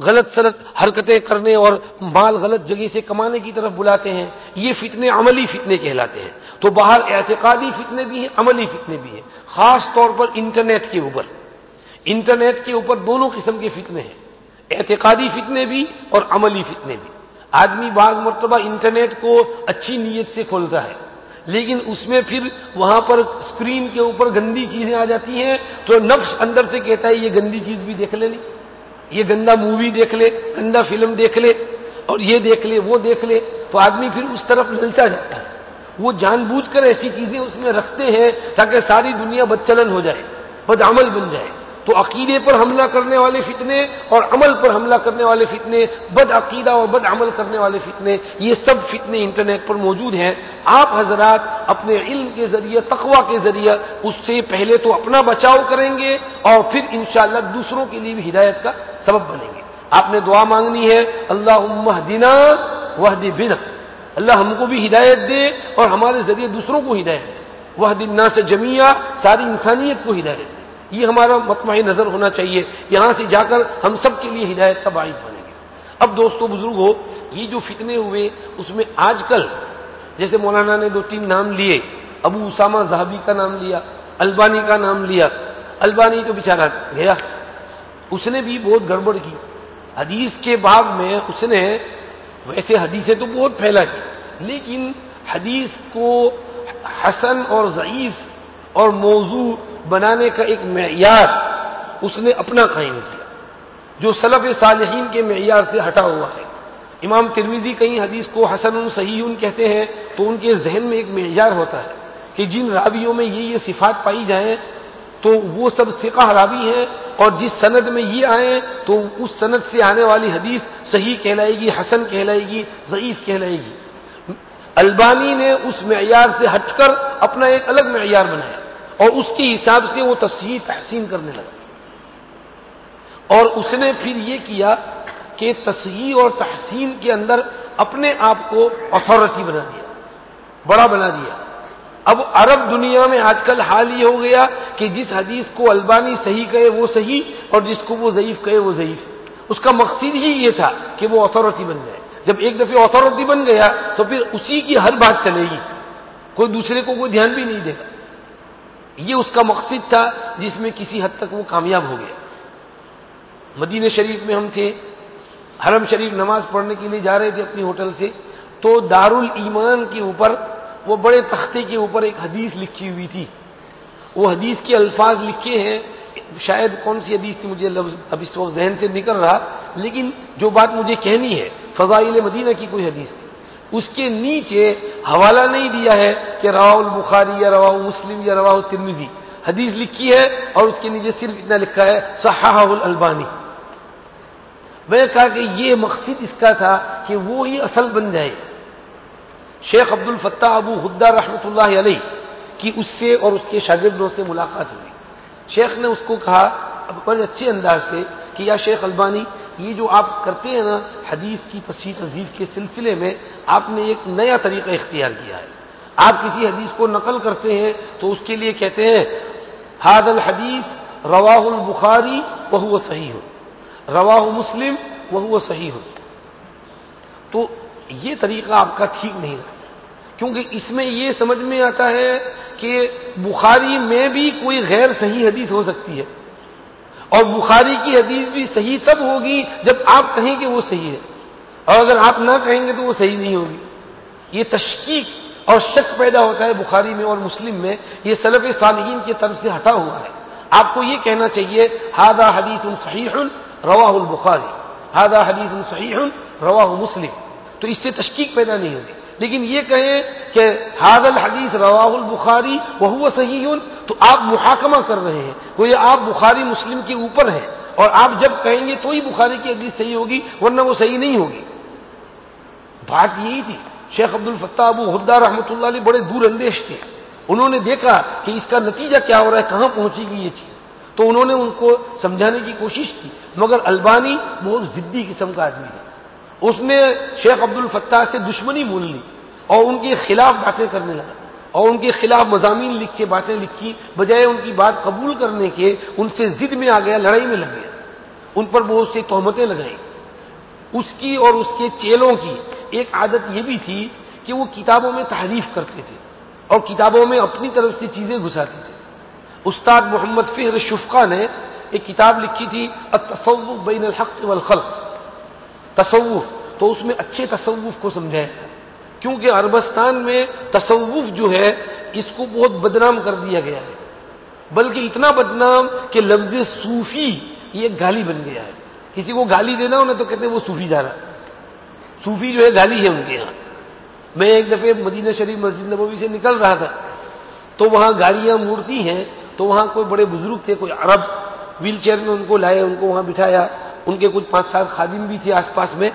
غلط سلط حرکتیں کرنے اور مال غلط جگہ سے کمانے کی طرف بلاتے ہیں، یہ فتنے عملی فتنے کہلاتے ہیں۔ تو باہر اعتقادی فتنے بھی ہیں، عملی فتنے بھی ہیں۔ خاص طور پر انٹرنیٹ کے اوپر۔ انٹرنیٹ کے اوپر دونوں قسم کے فتنے ہیں۔ اعتقادی فتنے بھی اور عملی فتنے بھی۔ آدمی بعض مرتبہ انٹرنیٹ کو اچھی نیت سے کھولتا ہے۔ لیکن اس میں پھر وہاں پر اسکرین کے اوپر گندی چیزیں آ جاتی ہیں تو نفس اندر سے کہتا ہے یہ گندی چیز بھی دیکھ لے یہ گندا مووی دیکھ لے گندا فلم دیکھ لے، اور یہ دیکھ لے، وہ دیکھ لے، تو آدمی پھر اس طرف للچا جاتا ہے۔ وہ جان بوجھ کر ایسی چیزیں اس میں رکھتے ہیں تاکہ ساری دنیا بدچلن ہو جائے، بدعمل بن جائے۔ تو عقیدے پر حملہ کرنے والے فتنے اور عمل پر حملہ کرنے والے فتنے، بد عقیدہ اور بد عمل کرنے والے فتنے، یہ سب فتنے انٹرنیٹ پر موجود ہیں۔ آپ حضرات اپنے علم کے ذریعے تقوا کے ذریعے اس سے پہلے تو اپنا بچاؤ کریں گے اور پھر انشاءاللہ دوسروں کے لیے بھی ہدایت کا سبب بنیں گے۔ آپ نے دعا مانگنی ہے اللہ دینا وحد بنا۔ اللہ ہم کو بھی ہدایت دے اور ہمارے ذریعے دوسروں کو ہدایت دے۔ وہ دن سے جمیا ساری انسانیت کو ہدایت دے۔ یہ ہمارا مطمع نظر ہونا چاہیے۔ یہاں سے جا کر ہم سب کے لیے ہدایت کا باعث بنے گے اب دوستو بزرگ ہو، یہ جو فتنے ہوئے، اس میں آج کل جیسے مولانا نے دو تین نام لیے، ابو اسامہ زہابی کا نام لیا، البانی کا نام لیا۔ البانی تو بےچارا گیا۔ اس نے بھی بہت گڑبڑ کی۔ حدیث کے باب میں اس نے ویسے حدیثیں تو بہت پھیلا کی لیکن حدیث کو حسن اور ضعیف اور موضوع بنانے کا ایک معیار اس نے اپنا قائم کیا، جو سلف صالحین کے معیار سے ہٹا ہوا ہے۔ امام ترمیزی کئی حدیث کو حسن صحیح کہتے ہیں، تو ان کے ذہن میں ایک معیار ہوتا ہے کہ جن راویوں میں یہ یہ صفات پائی جائیں، تو وہ سب سکہ راوی ہیں اور جس سند میں یہ آئے، تو اس سند سے آنے والی حدیث صحیح کہلائے گی، حسن کہلائے گی، ضعیف کہلائے گی۔ البانی نے اس معیار سے ہٹ کر اپنا ایک الگ معیار بنایا۔ اور اس کے حساب سے وہ تصحیح تحسین کرنے لگا۔ اور اس نے پھر یہ کیا کہ تصحیح اور تحسین کے اندر اپنے آپ کو اتھارٹی بنا دیا، بڑا بنا دیا۔ اب عرب دنیا میں آج کل حال یہ ہو گیا کہ جس حدیث کو البانی صحیح کہے وہ صحیح اور جس کو وہ ضعیف کہے وہ ضعیف۔ اس کا مقصد ہی یہ تھا کہ وہ اتھارٹی بن جائے۔ جب ایک دفعہ اتھارٹی بن گیا تو پھر اسی کی ہر بات چلے گی۔ کوئی دوسرے کو کوئی دھیان بھی نہیں دے گا۔ یہ اس کا مقصد تھا جس میں کسی حد تک وہ کامیاب ہو گیا۔ مدینہ شریف میں ہم تھے، حرم شریف نماز پڑھنے کے لیے جا رہے تھے اپنی ہوٹل سے، تو دار المان کے اوپر، وہ بڑے تختے کے اوپر ایک حدیث لکھی ہوئی تھی۔ وہ حدیث کے الفاظ لکھے ہیں، شاید کون سی حدیث تھی مجھے لفظ اب اس وقت ذہن سے نکل رہا، لیکن جو بات مجھے کہنی ہے، فضائل مدینہ کی کوئی حدیث تھی۔ اس کے نیچے حوالہ نہیں دیا ہے کہ روا البخاری یا روا مسلم یا روا ترمیزی حدیث لکھی ہے اور اس کے نیچے صرف اتنا لکھا ہے صحاح البانی میں نے کہا کہ یہ مقصد اس کا تھا کہ وہ ہی اصل بن جائے۔ شیخ عبد الفتح ابو حدہ رحمۃ اللہ علیہ کی اس سے اور اس کے شاگردوں سے ملاقات ہوئی۔ شیخ نے اس کو کہا بڑے اچھے انداز سے کہ یا شیخ البانی یہ جو آپ کرتے ہیں نا، حدیث کی تصحیح تہذیب کے سلسلے میں آپ نے ایک نیا طریقہ اختیار کیا ہے۔ آپ کسی حدیث کو نقل کرتے ہیں تو اس کے لیے کہتے ہیں حاد الحدیث رواہ البخاری وہ صحیح ہو رواہ مسلم وہ صحیح ہو تو یہ طریقہ آپ کا ٹھیک نہیں ہے۔ کیونکہ اس میں یہ سمجھ میں آتا ہے کہ بخاری میں بھی کوئی غیر صحیح حدیث ہو سکتی ہے۔ اور بخاری کی حدیث بھی صحیح تب ہوگی جب آپ کہیں کہ وہ صحیح ہے۔ اور اگر آپ نہ کہیں گے تو وہ صحیح نہیں ہوگی۔ یہ تشکیق اور شک پیدا ہوتا ہے بخاری میں اور مسلم میں۔ یہ سلف صالحین کے طرف سے ہٹا ہوا ہے۔ آپ کو یہ کہنا چاہیے ہادہ حدیث صحیح رواہ البخاری ہادہ حدیث صحیح رواہ مسلم تو اس سے تشکیق پیدا نہیں ہوگی۔ لیکن یہ کہیں کہ حاد الحدیث رواہ البخاری وہ صحیح، تو آپ محاکمہ کر رہے ہیں۔ وہ آپ بخاری مسلم کے اوپر ہیں اور آپ جب کہیں گے تو ہی بخاری کی حدیث صحیح ہوگی، ورنہ وہ صحیح نہیں ہوگی۔ بات یہی تھی۔ شیخ عبد الفتح ابو حدہ رحمۃ اللہ علیہ بڑے دور اندیش تھے۔ انہوں نے دیکھا کہ اس کا نتیجہ کیا ہو رہا ہے، کہاں پہنچے گی یہ چیز۔ تو انہوں نے ان کو سمجھانے کی کوشش کی، مگر البانی بہت ضدی قسم کا آدمی ہے۔ اس نے شیخ عبد الفتح سے دشمنی مول لی اور ان کے خلاف باتیں کرنے لگا اور ان کے خلاف مضامین لکھ کے باتیں لکھی، بجائے ان کی بات قبول کرنے کے ان سے ضد میں آ گیا، لڑائی میں لگ گیا۔ ان پر بہت سی تہمتیں لگائیں اس کی اور اس کے چیلوں کی ایک عادت یہ بھی تھی کہ وہ کتابوں میں تعریف کرتے تھے اور کتابوں میں اپنی طرف سے چیزیں گھساتے تھے۔ استاد محمد فہر شفقہ نے ایک کتاب لکھی تھی التصوف بین الحق والخلق۔ تصوف، تو اس میں اچھے تصوف کو سمجھایا کیونکہ عربستان میں تصوف جو ہے، اس کو بہت بدنام کر دیا گیا ہے۔ بلکہ اتنا بدنام کہ لفظ صوفی یہ گالی بن گیا ہے۔ کسی کو گالی دینا ہو تو کہتے ہیں وہ صوفی جا رہا صوفی جو ہے، گالی ہے ان کے یہاں۔ میں ایک دفعہ مدینہ شریف مسجد نبوی سے نکل رہا تھا، تو وہاں گاڑیاں مورتی ہیں، تو وہاں کوئی بڑے بزرگ تھے، کوئی عرب، ویل چیئر میں ان کو لائے، ان کو وہاں بٹھایا۔ ان کے کچھ پانچ سات خادم بھی تھے آس پاس میں،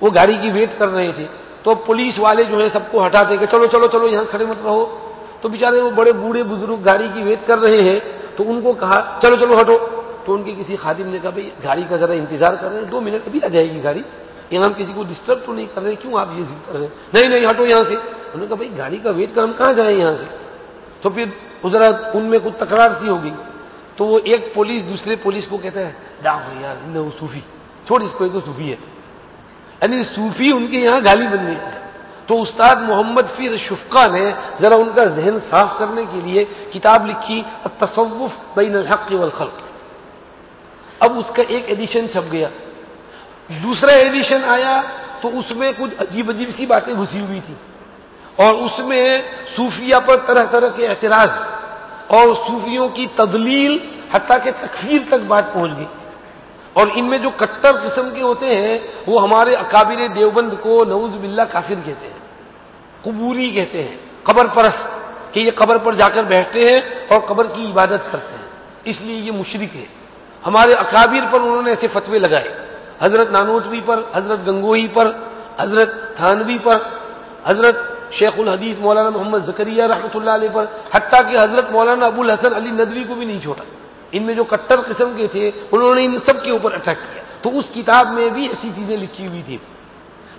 وہ گاڑی کی ویٹ کر رہے تھے۔ تو پولیس والے جو ہے سب کو ہٹاتے کہ چلو چلو چلو، یہاں کھڑے مت رہو۔ تو بےچارے وہ بڑے بوڑھے بزرگ گاڑی کی ویٹ کر رہے ہیں، تو ان کو کہا، چلو چلو، ہٹو۔ تو ان کے کسی خادم نے کہا، بھائی، گاڑی کا ذرا انتظار کر رہے ہیں، دو منٹ ابھی آ جائے گی گاڑی۔ یہاں ہم کسی کو ڈسٹرب تو نہیں کر رہے، کیوں آپ یہ ضد کر رہے ہیں؟ نہیں نہیں، ہٹو یہاں سے۔ انہوں نے کہا، بھائی، گاڑی کا ویٹ کر، ہم کہاں جائیں یہاں سے؟ تو پھر ذرا ان میں کچھ تکرار سی ہوگی تو وہ ایک پولیس دوسرے پولیس کو کہتا ہے ڈاؤ یار وہ صوفی، چھوڑ اس کو، ایک تو صوفی ہے یعنی صوفی ان کے یہاں گالی بن گئی تو استاد محمد فیر شفقہ نے ذرا ان کا ذہن صاف کرنے کے لیے کتاب لکھی تصوف بین الحق والخلق۔ اب اس کا ایک ایڈیشن چھپ گیا۔ دوسرا ایڈیشن آیا تو اس میں کچھ عجیب عجیب سی باتیں گھسی ہوئی تھی اور اس میں صوفیہ پر طرح طرح کے اعتراض۔ اور صوفیوں کی تدلیل حتیٰ کہ تکفیر تک بات پہنچ گئی۔ اور ان میں جو کٹر قسم کے ہوتے ہیں، وہ ہمارے اکابر دیوبند کو نوز باللہ کافر کہتے ہیں۔ قبوری کہتے ہیں۔ قبر پرست، کہ یہ قبر پر جا کر بیٹھتے ہیں اور قبر کی عبادت کرتے ہیں۔ اس لیے یہ مشرق ہے ہمارے اکابر پر انہوں نے ایسے فتوے لگائے۔ حضرت نانوتوی پر، حضرت گنگوئی پر، حضرت تھانوی پر، حضرت شیخ الحدیث مولانا محمد زکریہ رحمۃ اللہ علیہ پر، حتیٰ کہ حضرت مولانا ابو الحسن علی ندوی کو بھی نہیں چھوڑا۔ ان میں جو کٹر قسم کے تھے، انہوں نے ان سب کے اوپر اٹیک کیا۔ تو اس کتاب میں بھی ایسی چیزیں لکھی ہوئی تھی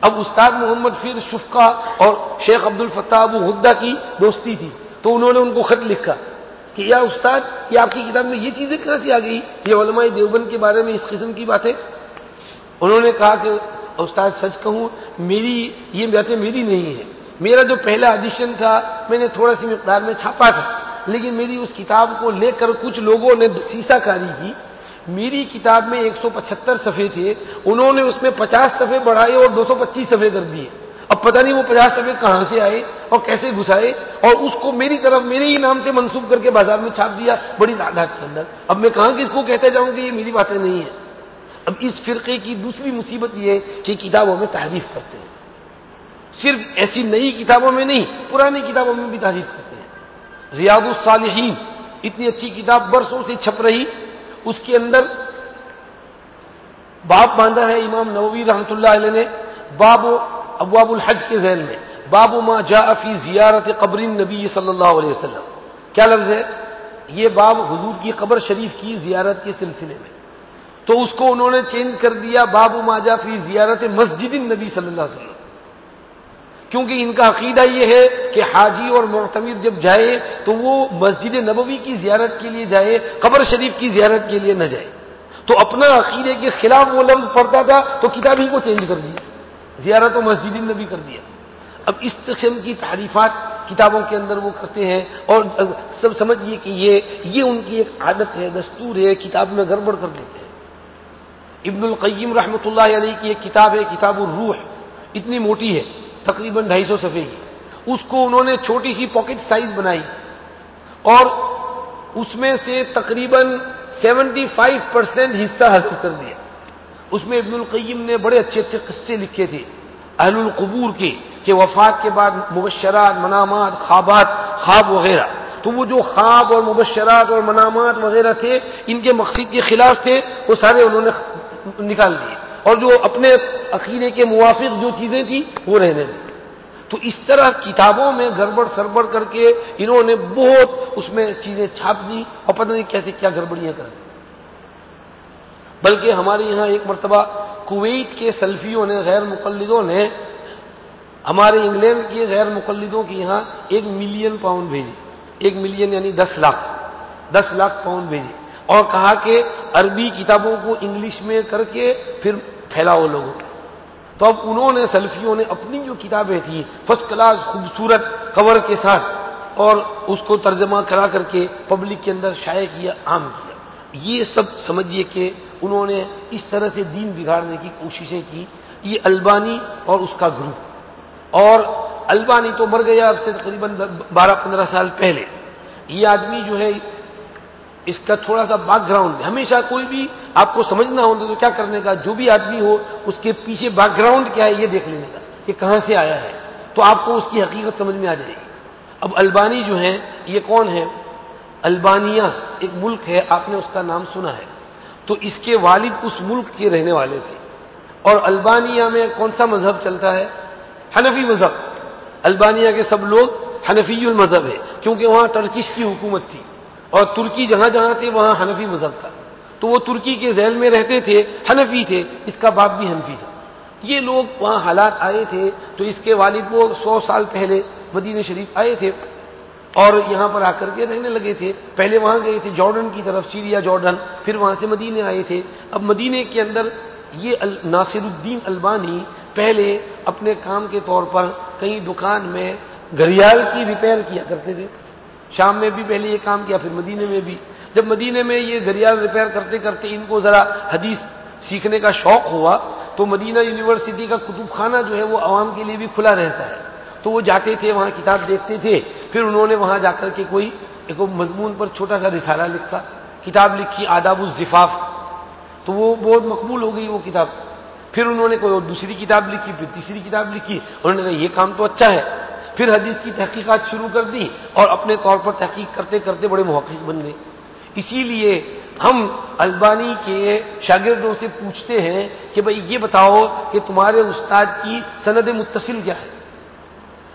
اب استاد محمد فیر شفقہ اور شیخ عبد الفتح ابو حدہ کی دوستی تھی۔ تو انہوں نے ان کو خط لکھا کہ یا استاد یہ آپ کی کتاب میں یہ چیزیں کہاں سے آ گئی؟ یہ علماء دیوبند کے بارے میں اس قسم کی باتیں۔ انہوں نے کہا کہ، استاد سچ کہوں، میری، یہ باتیں میری نہیں ہے میرا جو پہلا ایڈیشن تھا، میں نے تھوڑا سی مقدار میں چھاپا تھا، لیکن میری اس کتاب کو لے کر کچھ لوگوں نے سیسا کاری کی۔ میری کتاب میں ایک سو پچہتر صفحے تھے، انہوں نے اس میں پچاس صفحے بڑھائے اور دو سو پچیس صفحے کر دیے۔ اب پتہ نہیں وہ پچاس صفحے کہاں سے آئے اور کیسے گھسائے، اور اس کو میری طرف، میرے ہی نام سے منسوخ کر کے بازار میں چھاپ دیا بڑی تعداد کے اندر۔ اب میں کہاں کس کو کہتے جاؤں کہ یہ میری باتیں نہیں ہیں۔ اب اس فرقے کی دوسری مصیبت یہ ہے کہ کتابوں میں تعریف کرتے ہیں۔ صرف ایسی نئی کتابوں میں نہیں، پرانی کتابوں میں بھی تعریف کرتے ہیں۔ ریاض الصالحین اتنی اچھی کتاب برسوں سے چھپ رہی، اس کے اندر باپ باندھا ہے امام نووی رحمۃ اللہ علیہ نے، باب ابواب الحج کے ذہن میں، باب ما جا فی زیارت قبر نبی صلی اللہ علیہ وسلم۔ کیا لفظ ہے؟ یہ باب حضور کی قبر شریف کی زیارت کے سلسلے میں۔ تو اس کو انہوں نے چینج کر دیا، باب ما جا فی زیارت مسجد نبی صلی اللہ علیہ وسلم۔ کیونکہ ان کا عقیدہ یہ ہے کہ حاجی اور معتمر جب جائے تو وہ مسجد نبوی کی زیارت کے لیے جائے قبر شریف کی زیارت کے لیے نہ جائے تو اپنا عقیدے کے خلاف وہ لفظ پڑھتا تھا تو کتاب ہی کو چینج کر دیا، زیارت و مسجد نبی کر دیا۔ اب اس قسم کی تعریفات کتابوں کے اندر وہ کرتے ہیں اور سب سمجھیے کہ یہ یہ ان کی ایک عادت ہے، دستور ہے، کتاب میں گڑبڑ کر دیتے ہیں۔ ابن القیم رحمۃ اللہ علیہ کی ایک کتاب ہے، کتاب الروح۔ اتنی موٹی ہے۔ تقریباً ڈھائی سو صفحے کی۔ اس کو انہوں نے چھوٹی سی پاکٹ سائز بنائی۔ اور اس میں سے تقریباً سیونٹی فائیو پرسینٹ حصہ حاصل کر دیا۔ اس میں ابن القیم نے بڑے اچھے اچھے قصے لکھے تھے۔ اہل القبور کے، کہ وفات کے بعد مبشرات، منامات، خوابات، خواب وغیرہ۔ تو وہ جو خواب اور مبشرات اور منامات وغیرہ تھے، ان کے مقصد کے خلاف تھے، وہ سارے انہوں نے نکال دیے۔ اور جو اپنے عقیدے کے موافق جو چیزیں تھیں، وہ رہنے دی تو اس طرح کتابوں میں گڑبڑ، سربڑ کر کے انہوں نے بہت اس میں چیزیں چھاپ دی اور پتہ نہیں کیسے کیا گڑبڑیاں کر دی۔ بلکہ ہمارے یہاں ایک مرتبہ کویت کے سلفیوں نے، غیر مقلدوں نے ہمارے انگلینڈ کے غیر مقلدوں کے یہاں ایک ملین پاؤنڈ بھیجی۔ ایک ملین یعنی دس لاکھ دس لاکھ پاؤنڈ بھیجی۔ اور کہا کہ عربی کتابوں کو انگلش میں کر کے پھر پھیلاؤ لوگوں تو اب انہوں نے سلفیوں نے اپنی جو کتابیں تھیں فرسٹ کلاس خوبصورت کور کے ساتھ، اور اس کو ترجمہ کرا کر کے پبلک کے اندر شائع کیا، عام کیا۔ یہ سب سمجھیے کہ انہوں نے اس طرح سے دین بگاڑنے کی کوششیں کی۔ یہ البانی اور اس کا گروپ۔ اور البانی تو مر گیا اب سے تقریباً بارہ، پندرہ سال پہلے۔ یہ آدمی جو ہے اس کا تھوڑا سا بیک گراؤنڈ ہمیشہ کوئی بھی آپ کو سمجھنا ہو تو کیا کرنے کا؟ جو بھی آدمی ہو، اس کے پیچھے بیک گراؤنڈ کیا ہے یہ دیکھ لینے کا کہ کہاں سے آیا ہے۔ تو آپ کو اس کی حقیقت سمجھ میں آ جائے گی۔ اب البانی جو ہے یہ کون ہے البانیہ ایک ملک ہے، آپ نے اس کا نام سنا ہے۔ تو اس کے والد اس ملک کے رہنے والے تھے۔ اور البانیہ میں کون سا مذہب چلتا ہے؟ حنفی مذہب۔ البانیہ کے سب لوگ حنفی المذہب ہے کیونکہ وہاں ٹرکش کی حکومت تھی۔ اور ترکی جہاں جہاں تھے وہاں حنفی مذہب تھا۔ تو وہ ترکی کے ذیل میں رہتے تھے، حنفی تھے، اس کا باپ بھی حنفی تھا۔ یہ لوگ وہاں حالات آئے تھے، تو اس کے والد وہ سو سال پہلے مدینہ شریف آئے تھے اور یہاں پر آ کر کے رہنے لگے تھے۔ پہلے وہاں گئے تھے جارڈن کی طرف، سیریا جارڈن، پھر وہاں سے مدینے آئے تھے۔ اب مدینے کے اندر یہ ناصر الدین البانی پہلے اپنے کام کے طور پر کئی دکان میں گھڑیال کی ریپیئر کیا کرتے تھے۔ شام میں بھی پہلے یہ کام کیا، پھر مدینے میں بھی۔ جب مدینے میں یہ گھڑیال ریپیئر کرتے کرتے ان کو ذرا حدیث سیکھنے کا شوق ہوا، تو مدینہ یونیورسٹی کا کتب خانہ جو ہے وہ عوام کے لیے بھی کھلا رہتا ہے۔ تو وہ جاتے تھے، وہاں کتاب دیکھتے تھے۔ پھر انہوں نے وہاں جا کر کے کوئی ایک مضمون پر چھوٹا سا رسالہ لکھا، کتاب لکھی، آداب الزفاف۔ تو وہ بہت مقبول ہو گئی وہ کتاب۔ پھر انہوں نے کوئی اور دوسری کتاب لکھی، پھر تیسری کتاب لکھی۔ انہوں نے کہا یہ کام تو اچھا ہے۔ پھر حدیث کی تحقیقات شروع کر دی اور اپنے طور پر تحقیق کرتے کرتے بڑے محقق بن گئے۔ اسی لیے ہم البانی کے شاگردوں سے پوچھتے ہیں کہ بھائی یہ بتاؤ کہ تمہارے استاد کی سند متصل کیا ہے؟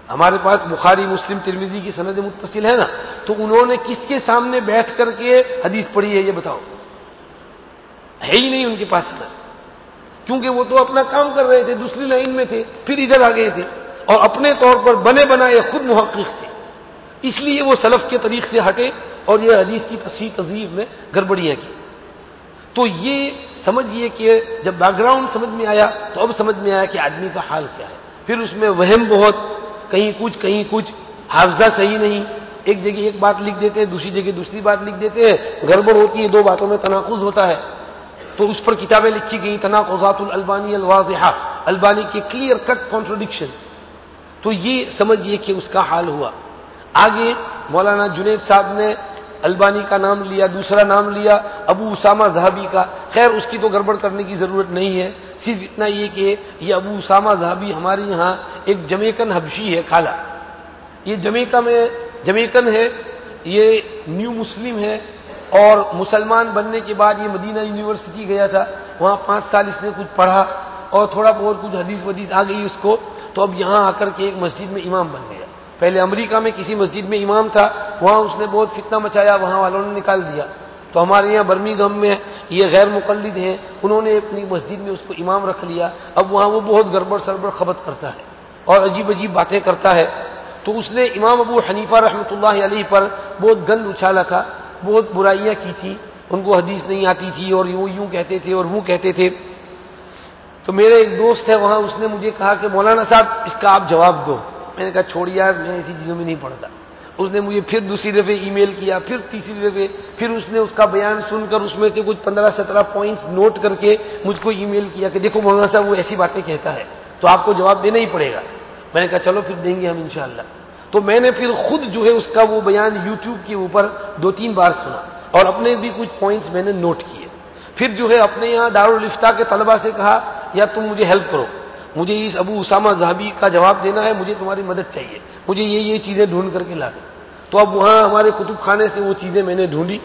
ہمارے پاس بخاری، مسلم ترمیزی کی سند متصل ہے نا؟ تو انہوں نے کس کے سامنے بیٹھ کر کے حدیث پڑھی ہے یہ بتاؤ۔ ہے ہی نہیں ان کے پاس سند۔ کیونکہ وہ تو اپنا کام کر رہے تھے، دوسری لائن میں تھے، پھر ادھر آ گئے تھے۔ اور اپنے طور پر بنے بنائے خود محقق تھے۔ اس لیے وہ سلف کے طریق سے ہٹے اور یہ حدیث کی تصحیح تذیب میں گڑبڑیاں کی۔ تو یہ سمجھیے کہ جب بیک گراؤنڈ سمجھ میں آیا تو اب سمجھ میں آیا کہ آدمی کا حال کیا ہے۔ پھر اس میں وہم بہت، کہیں کچھ کہیں کچھ، حافظہ صحیح نہیں۔ ایک جگہ ایک بات لکھ دیتے ہیں، دوسری جگہ دوسری بات لکھ دیتے ہیں۔ گڑبڑ ہوتی ہے، دو باتوں میں تناقض ہوتا ہے۔ تو اس پر کتابیں لکھی گئی تناقضات البانی الواضحہ۔ البانی کے کلیئر کٹ کانٹروڈکشن تو یہ سمجھیے کہ اس کا حال ہوا۔ آگے مولانا جنید صاحب نے البانی کا نام لیا، دوسرا نام لیا، ابو اسامہ زہابی کا۔ خیر، اس کی تو گڑبڑ کرنے کی ضرورت نہیں ہے۔ صرف اتنا یہ کہ یہ ابو اسامہ زہابی ہمارے یہاں ایک جمیکن حبشی ہے کالا یہ جمیکا میں، جمیکن ہے، یہ نیو مسلم ہے۔ اور مسلمان بننے کے بعد یہ مدینہ یونیورسٹی گیا تھا۔ وہاں پانچ سال اس نے کچھ پڑھا اور تھوڑا بہت کچھ حدیث ودیث آ گئی اس کو۔ تو اب یہاں آ کر کے ایک مسجد میں امام بن گیا۔ پہلے امریکہ میں کسی مسجد میں امام تھا، وہاں اس نے بہت فتنہ مچایا، وہاں والوں نے نکال دیا۔ تو ہمارے یہاں برمی گم میں یہ غیر مقلد ہیں، انہوں نے اپنی مسجد میں اس کو امام رکھ لیا۔ اب وہاں وہ بہت گڑبڑ سربڑ خبت کرتا ہے اور عجیب عجیب باتیں کرتا ہے۔ تو اس نے امام ابو حنیفہ رحمۃ اللہ علیہ پر بہت گند اچھالا تھا، بہت برائیاں کی تھی۔ ان کو حدیث نہیں آتی تھی اور وہ یوں کہتے تھے اور وہ کہتے تھے۔ تو میرے ایک دوست ہے، وہاں اس نے مجھے کہا کہ مولانا صاحب، اس کا آپ جواب دو۔ میں نے کہا، چھوڑی یار، میں ایسی چیزوں میں نہیں پڑھتا۔ اس نے مجھے پھر دوسری دفعہ ای میل کیا، پھر تیسری دفعہ، پھر اس نے اس کا بیان سن کر اس میں سے کچھ پندرہ سترہ پوائنٹس نوٹ کر کے مجھ کو ای میل کیا کہ دیکھو مولانا صاحب، وہ ایسی باتیں کہتا ہے۔ تو آپ کو جواب دینا ہی پڑے گا۔ میں نے کہا، چلو پھر دیں گے ہم انشاءاللہ۔ تو میں نے پھر خود جو ہے، اس کا وہ بیان یوٹیوب کے اوپر دو تین بار سنا اور اپنے بھی کچھ پوائنٹس میں نے نوٹ کیے۔ پھر جو ہے اپنے یہاں دارالفتا کے طلبہ سے کہا، یا تم مجھے ہیلپ کرو. مجھے اس ابو اسامہ زہابی کا جواب دینا ہے، مجھے تمہاری مدد چاہیے. مجھے یہ یہ چیزیں ڈھونڈ کر کے لا دو. تو اب وہاں ہمارے کتب خانے سے وہ چیزیں میں نے ڈھونڈی.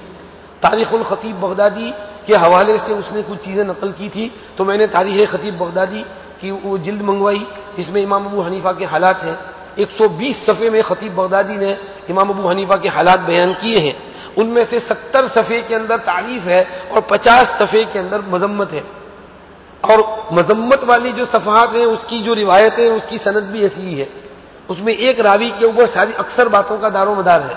تاریخ الخطیب بغدادی کے حوالے سے اس نے کچھ چیزیں نقل کی تھی. تو میں نے تاریخ خطیب بغدادی کی وہ جلد منگوائی، جس میں امام ابو حنیفہ کے حالات ہیں. ایک سو بیس صفحے میں خطیب بغدادی نے امام ابو حنیفہ کے حالات بیان کیے ہیں. ان میں سے ستر صفحے کے اندر تعریف ہے اور پچاس صفحے کے اندر مذمت ہے۔ اور مذمت والی جو صفحات ہیں، اس کی جو روایتیں اس کی صنعت بھی ایسی ہی ہے۔ اس میں ایک راوی کے اوپر ساری اکثر باتوں کا دار و مدار ہے۔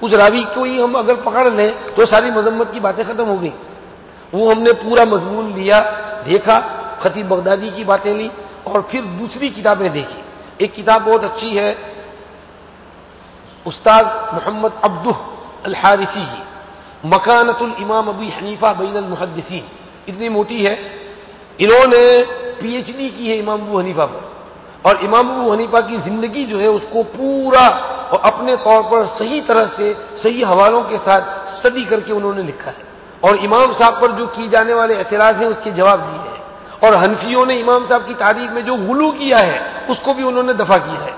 اس راوی کو ہی ہم اگر پکڑ لیں تو ساری مذمت کی باتیں ختم ہو گئی وہ ہم نے پورا مضمون لیا، دیکھا، خطیب بغدادی کی باتیں لی اور پھر دوسری کتابیں دیکھی۔ ایک کتاب بہت اچھی ہے، استاد محمد عبدہ الحارثی جی، مکانت الامام ابی حنیفہ بین المحدثین۔ اتنی موٹی ہے۔ انہوں نے پی ایچ ڈی کی ہے امام ابو حنیفہ پر۔ اور امام ابو حنیفہ کی زندگی جو ہے اس کو پورا اور اپنے طور پر صحیح طرح سے، صحیح حوالوں کے ساتھ اسٹڈی کر کے انہوں نے لکھا ہے۔ اور امام صاحب پر جو کی جانے والے اعتراض ہیں، اس کے جواب دیے ہیں۔ اور حنفیوں نے امام صاحب کی تعریف میں جو غلو کیا ہے، اس کو بھی انہوں نے دفاع کیا ہے۔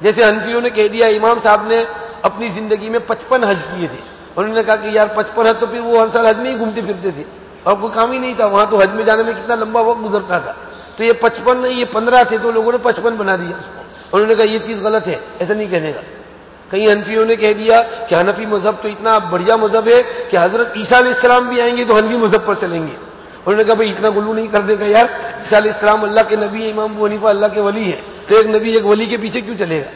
جیسے حنفیوں نے کہہ دیا، امام صاحب نے اپنی زندگی میں پچپن حج کیے تھے۔ انہوں نے کہا کہ یار پچپن حج تو پھر وہ ہر سال حج میں ہی گھومتے پھرتے تھے۔ اور کوئی کام ہی نہیں تھا، وہاں تو حج میں جانے میں کتنا لمبا وقت گزرتا تھا۔ تو یہ پچپن یہ پندرہ تھے تو لوگوں نے پچپن بنا دیا۔ اس کو انہوں نے کہا یہ چیز غلط ہے، ایسا نہیں کہنے کا۔ کئی حنفیوں نے کہہ دیا کہ حنفی مذہب تو اتنا بڑھیا مذہب ہے کہ حضرت عیسیٰ علیہ السلام بھی آئیں گے تو حنفی مذہب پر چلیں گے۔ انہوں نے کہا بھائی اتنا گلو نہیں کر دے گا یار، عیسیٰ علیہ السلام اللہ کے نبی امام ابو حنیفہ اللہ کے ولی ہے تو ایک نبی، ایک ولی کے پیچھے کیوں چلے گا؟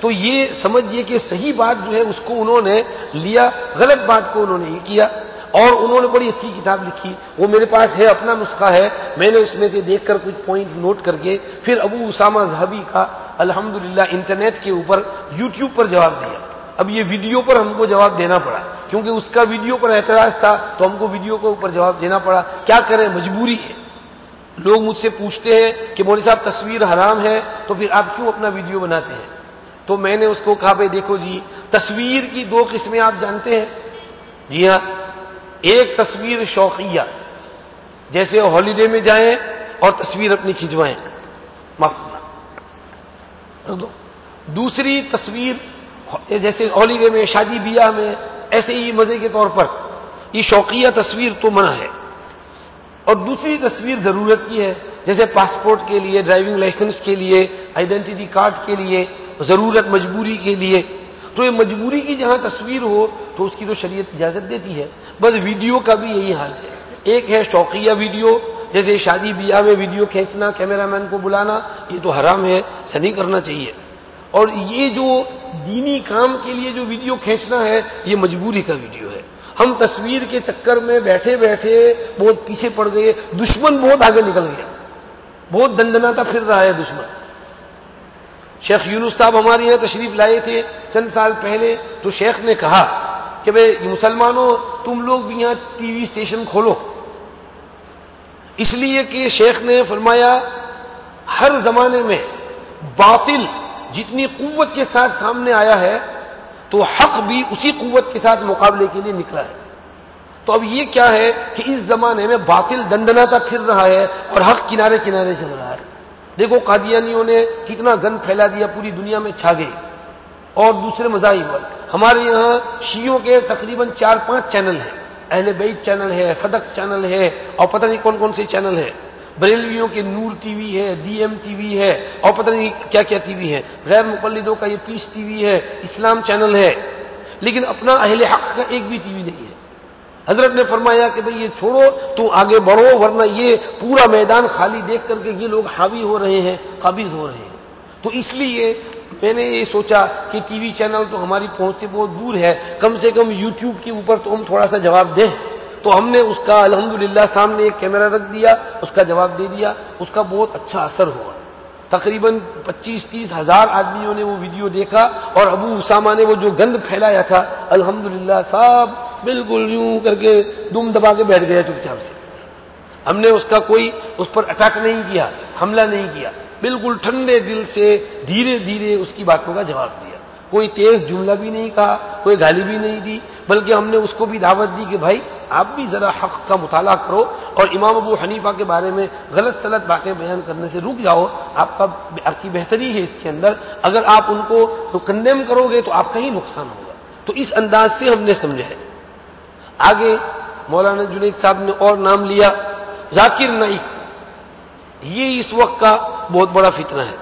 تو یہ سمجھیے کہ صحیح بات جو ہے اس کو انہوں نے لیا، غلط بات کو انہوں نے یہ کیا اور انہوں نے بڑی اچھی کتاب لکھی۔ وہ میرے پاس ہے، اپنا نسخہ ہے۔ میں نے اس میں سے دیکھ کر کچھ پوائنٹ نوٹ کر کے پھر ابو اسامہ زہبی کا الحمدللہ انٹرنیٹ کے اوپر یوٹیوب پر جواب دیا۔ اب یہ ویڈیو پر ہم کو جواب دینا پڑا۔ کیونکہ اس کا ویڈیو پر اعتراض تھا تو ہم کو ویڈیو کے اوپر جواب دینا پڑا۔ کیا کریں؟ مجبوری ہے۔ لوگ مجھ سے پوچھتے ہیں کہ مودی صاحب، تصویر حرام ہے تو پھر آپ کیوں اپنا ویڈیو بناتے ہیں؟ تو میں نے اس کو کہا، بھائی دیکھو جی تصویر کی دو قسمیں آپ جانتے ہیں. جی ہاں ایک تصویر شوقیہ، جیسے ہالیڈے میں جائیں اور تصویر اپنی کھنچوائیں۔ دوسری تصویر، جیسے ہالیڈے میں، شادی بیاہ میں، ایسے ہی مزے کے طور پر۔ یہ شوقیہ تصویر تو منع ہے۔ اور دوسری تصویر ضرورت کی ہے، جیسے پاسپورٹ کے لیے، ڈرائیونگ لائسنس کے لیے، آئیڈینٹی کارڈ کے لیے۔ ضرورت مجبوری کے لیے۔ تو یہ مجبوری کی جہاں تصویر ہو تو اس کی تو شریعت اجازت دیتی ہے۔ بس ویڈیو کا بھی یہی حال ہے۔ ایک ہے شوقیہ ویڈیو، جیسے شادی بیاہ میں ویڈیو کھینچنا، کیمرہ مین کو بلانا، یہ تو حرام ہے ایسا نہیں کرنا چاہیے۔ اور یہ جو دینی کام کے لیے جو ویڈیو کھینچنا ہے، یہ مجبوری کا ویڈیو ہے۔ ہم تصویر کے چکر میں بیٹھے بیٹھے بہت پیچھے پڑ گئے، دشمن بہت آگے نکل گیا۔ بہت دندناتا پھر رہا ہے دشمن۔ شیخ یونس صاحب ہمارے یہاں تشریف لائے تھے چند سال پہلے، تو شیخ نے کہا کہ بھائی مسلمانوں، تم لوگ بھی یہاں ٹی وی اسٹیشن کھولو۔ اس لیے کہ شیخ نے فرمایا، ہر زمانے میں باطل جتنی قوت کے ساتھ سامنے آیا ہے، تو حق بھی اسی قوت کے ساتھ مقابلے کے لیے نکلا ہے۔ تو اب یہ کیا ہے کہ اس زمانے میں باطل دندناتا پھر رہا ہے اور حق کنارے کنارے چل رہا ہے۔ دیکھو قادیانیوں نے کتنا گند پھیلا دیا، پوری دنیا میں چھا گئی۔ اور دوسرے مذاہب ہمارے یہاں شیوں کے تقریباً چار پانچ چینل ہیں۔ اہل بیت چینل ہے فدق چینل ہے، اور پتہ نہیں کون کون سے چینل ہے بریلویوں کے نور ٹی وی ہے، ڈی ایم ٹی وی ہے، اور پتہ نہیں کیا کیا ٹی وی ہے غیر مقلدوں کا یہ پیس ٹی وی ہے، اسلام چینل ہے۔ لیکن اپنا اہل حق کا ایک بھی ٹی وی نہیں ہے۔ حضرت نے فرمایا کہ بھئی یہ چھوڑو، تو آگے بڑھو، ورنہ یہ پورا میدان خالی دیکھ کر کے یہ لوگ حاوی ہو رہے ہیں قابض ہو رہے ہیں۔ تو اس لیے میں نے یہ سوچا کہ ٹی وی چینل تو ہماری پہنچ سے بہت دور ہے، کم سے کم یوٹیوب کے اوپر تو ہم تھوڑا سا جواب دیں۔ تو ہم نے اس کا الحمدللہ سامنے ایک کیمرہ رکھ دیا، اس کا جواب دے دیا، اس کا بہت اچھا اثر ہوا۔ تقریباً پچیس تیس ہزار آدمیوں نے وہ ویڈیو دیکھا اور ابو اسامہ نے وہ جو گند پھیلایا تھا، الحمدللہ صاحب بالکل یوں کر کے دم دبا کے بیٹھ گیا چپ چاپ سے۔ ہم نے اس کا کوئی اس پر اٹیک نہیں کیا، حملہ نہیں کیا۔ بالکل ٹھنڈے دل سے دھیرے دھیرے اس کی باتوں کا جواب دیا۔ کوئی تیز جملہ بھی نہیں کہا، کوئی گالی بھی نہیں دی، بلکہ ہم نے اس کو بھی دعوت دی کہ بھائی آپ بھی ذرا حق کا مطالعہ کرو اور امام ابو حنیفہ کے بارے میں غلط سلط باتیں بیان کرنے سے رک جاؤ۔ آپ کا آپ کی بہتری ہے اس کے اندر۔ اگر آپ ان کو کنڈیم کرو گے تو آپ کا ہی نقصان ہوگا۔ تو اس انداز سے ہم نے سمجھا ہے۔ آگے مولانا جنید صاحب نے اور نام لیا، ذاکر نائک یہ اس وقت کا بہت بڑا فتنہ ہے۔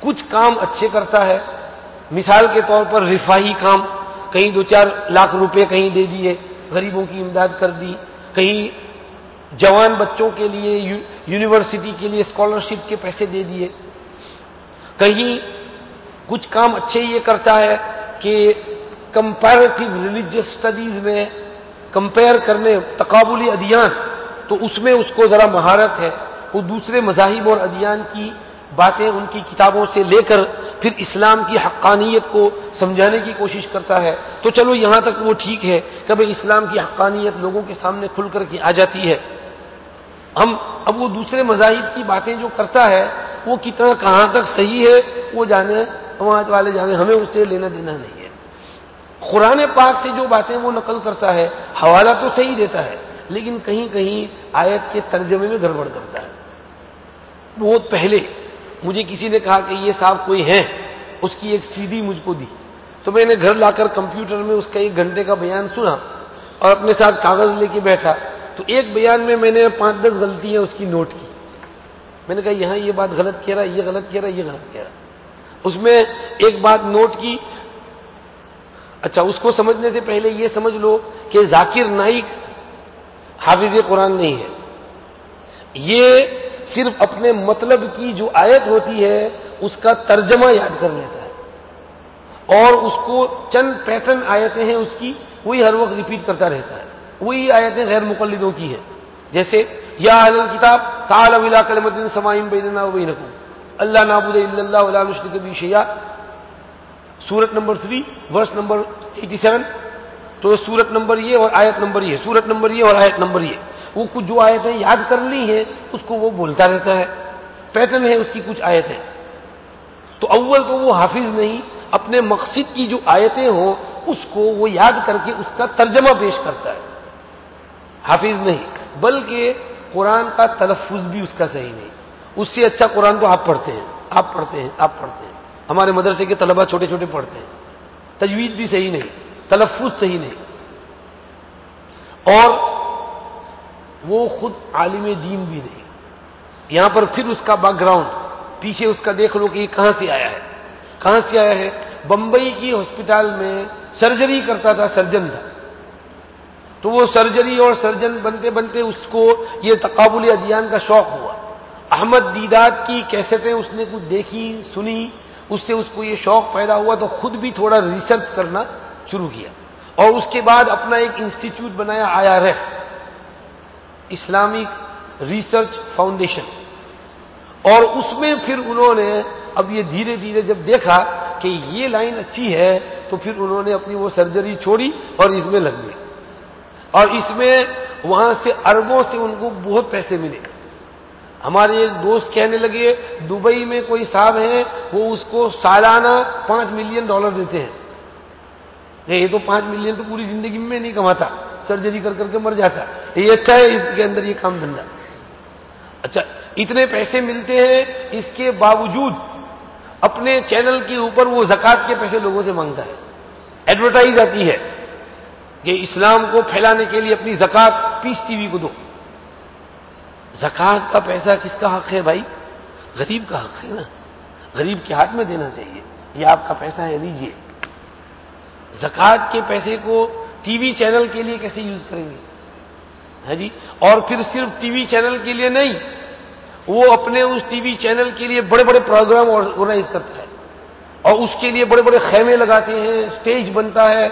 کچھ کام اچھے کرتا ہے۔ مثال کے طور پر رفاہی کام، کہیں دو چار لاکھ روپے کہیں دے دیے، غریبوں کی امداد کر دی۔ کہیں جوان بچوں کے لیے یونیورسٹی کے لیے اسکالرشپ کے پیسے دے دیے۔ کہیں کچھ کام اچھے یہ کرتا ہے کہ کمپیرٹیو ریلیجیس اسٹڈیز میں کمپیئر کرنے تقابلی ادیان، تو اس میں اس کو ذرا مہارت ہے۔ وہ دوسرے مذاہب اور ادیان کی باتیں ان کی کتابوں سے لے کر پھر اسلام کی حقانیت کو سمجھانے کی کوشش کرتا ہے۔ تو چلو یہاں تک وہ ٹھیک ہے کہ بھائی اسلام کی حقانیت لوگوں کے سامنے کھل کر کے آ جاتی ہے۔ ہم، اب وہ دوسرے مذاہب کی باتیں جو کرتا ہے، وہ کتنا کہاں تک صحیح ہے، وہ جانے وہاں والے جانے، ہمیں اس سے لینا دینا نہیں ہے۔ قرآن پاک سے جو باتیں وہ نقل کرتا ہے، حوالہ تو صحیح دیتا ہے، لیکن کہیں کہیں آیت کے ترجمے میں گڑبڑ کرتا ہے۔ بہت پہلے مجھے کسی نے کہا کہ یہ صاحب کوئی ہے اس کی ایک سی ڈی مجھ کو دی۔ تو میں نے گھر لا کر کمپیوٹر میں اس کا ایک گھنٹے کا بیان سنا اور اپنے ساتھ کاغذ لے کے بیٹھا۔ تو ایک بیان میں میں نے پانچ دس غلطیاں اس کی نوٹ کی۔ میں نے کہا، یہاں یہ بات غلط کہہ رہا، یہ غلط کہہ رہا، یہ غلط کہہ رہا۔ اس میں ایک بات نوٹ کی اچھا اس کو سمجھنے سے پہلے یہ سمجھ لو کہ ذاکر نائک حافظ قرآن نہیں ہے۔ یہ صرف اپنے مطلب کی جو آیت ہوتی ہے، اس کا ترجمہ یاد کر لیتا ہے۔ اور اس کو چند پیٹرن آیتیں ہیں، اس کی، وہی ہر وقت ریپیٹ کرتا رہتا ہے۔ وہی آیتیں غیر مقلدوں کی ہیں۔ جیسے، یا اہل کتاب تال ابلا کلمدین سمائم بیننا وبینکم اللہ نابود اللہ علیہ مشرق بھی سورت number three verse number eighty seven تو سورت نمبر یہ اور آیت نمبر یہ، سورت نمبر یہ اور آیت نمبر یہ۔ وہ کچھ جو آیتیں یاد کر لی ہیں، اس کو وہ بولتا رہتا ہے۔ پیٹرن ہے، اس کی کچھ آیتیں۔ تو اول تو وہ حافظ نہیں، اپنے مقصد کی جو آیتیں ہوں، اس کو وہ یاد کر کے اس کا ترجمہ پیش کرتا ہے۔ حافظ نہیں، بلکہ قرآن کا تلفظ بھی اس کا صحیح نہیں۔ اس سے اچھا قرآن تو آپ پڑھتے ہیں، آپ پڑھتے ہیں، آپ پڑھتے ہیں۔ ہمارے مدرسے کے طلبہ چھوٹے چھوٹے پڑھتے ہیں۔ تجوید بھی صحیح نہیں، تلفظ صحیح نہیں۔ اور وہ خود عالم دین بھی نہیں۔ یہاں پر پھر اس کا بیک گراؤنڈ پیچھے اس کا دیکھ لو کہ یہ کہاں سے آیا ہے۔ کہاں سے آیا ہے؟ بمبئی کی ہاسپٹل میں سرجری کرتا تھا سرجن تھا۔ تو وہ سرجری اور سرجن بنتے بنتے اس کو یہ تقابل ادیان کا شوق ہوا۔ احمد دیدات کی کیسٹیں اس نے کچھ دیکھی، سنی۔ اس سے اس کو یہ شوق پیدا ہوا تو خود بھی تھوڑا ریسرچ کرنا شروع کیا۔ اور اس کے بعد اپنا ایک انسٹیٹیوٹ بنایا I R F Islamic research foundation اور اس میں پھر انہوں نے اب یہ دھیرے دھیرے جب دیکھا کہ یہ لائن اچھی ہے تو پھر انہوں نے اپنی وہ سرجری چھوڑی اور اس میں لگ گئے۔ اور اس میں وہاں سے اربوں سے ان کو بہت پیسے ملے۔ ہمارے ایک دوست کہنے لگے، دبئی میں کوئی صاحب ہیں، وہ اس کو سالانہ پانچ ملین ڈالر دیتے ہیں. یہ تو پانچ ملین تو پوری زندگی میں نہیں کماتا، سرجری کر کر کے مر جاتا یہ اچھا ہے، اس کے اندر یہ کام دھندا۔ اچھا اتنے پیسے ملتے ہیں، اس کے باوجود اپنے چینل کے اوپر وہ زکات کے پیسے لوگوں سے مانگتا ہے۔ ایڈورٹائز آتی ہے کہ اسلام کو پھیلانے کے لیے اپنی زکات پیس ٹی وی کو دو۔ زکات کا پیسہ کس کا حق ہے بھائی؟ غریب کا حق ہے نا۔ غریب کے ہاتھ میں دینا چاہیے۔ یہ آپ کا پیسہ ہے لیجیے زکات کے پیسے کو ٹی وی چینل کے لیے کیسے یوز کریں گے؟ ہے ہاں جی؟ اور پھر صرف ٹی وی چینل کے لیے نہیں، وہ اپنے اس ٹی وی چینل کے لیے بڑے بڑے پروگرام آرگنائز کرتا ہے۔ اور اس کے لیے بڑے بڑے خیمے لگاتے ہیں اسٹیج بنتا ہے۔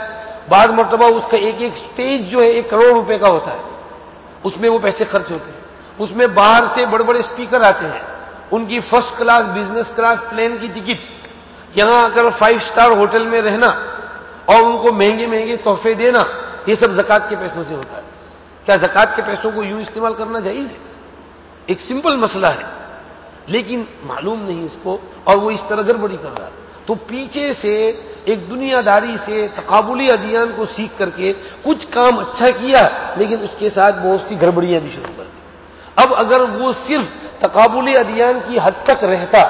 بعض مرتبہ اس کا ایک ایک اسٹیج جو ہے، ایک کروڑ روپے کا ہوتا ہے۔ اس میں وہ پیسے خرچ ہوتے ہیں۔ اس میں باہر سے بڑے بڑے اسپیکر آتے ہیں۔ ان کی first class business class plane کی ٹکٹ یہاں اگر فائیو اسٹار ہوٹل میں رہنا اور ان کو مہنگے مہنگے تحفے دینا، یہ سب زکات کے پیسوں سے ہوتا ہے۔ کیا زکات کے پیسوں کو یوں استعمال کرنا چاہیے ایک سمپل مسئلہ ہے۔ لیکن معلوم نہیں اس کو اور وہ اس طرح گڑبڑی کر رہا ہے۔ تو پیچھے سے ایک دنیا داری سے تقابلی ادیان کو سیکھ کر کے کچھ کام اچھا کیا، لیکن اس کے ساتھ بہت سی گڑبڑیاں بھی شروع کر اب اگر وہ صرف تقابلی ادیان کی حد تک رہتا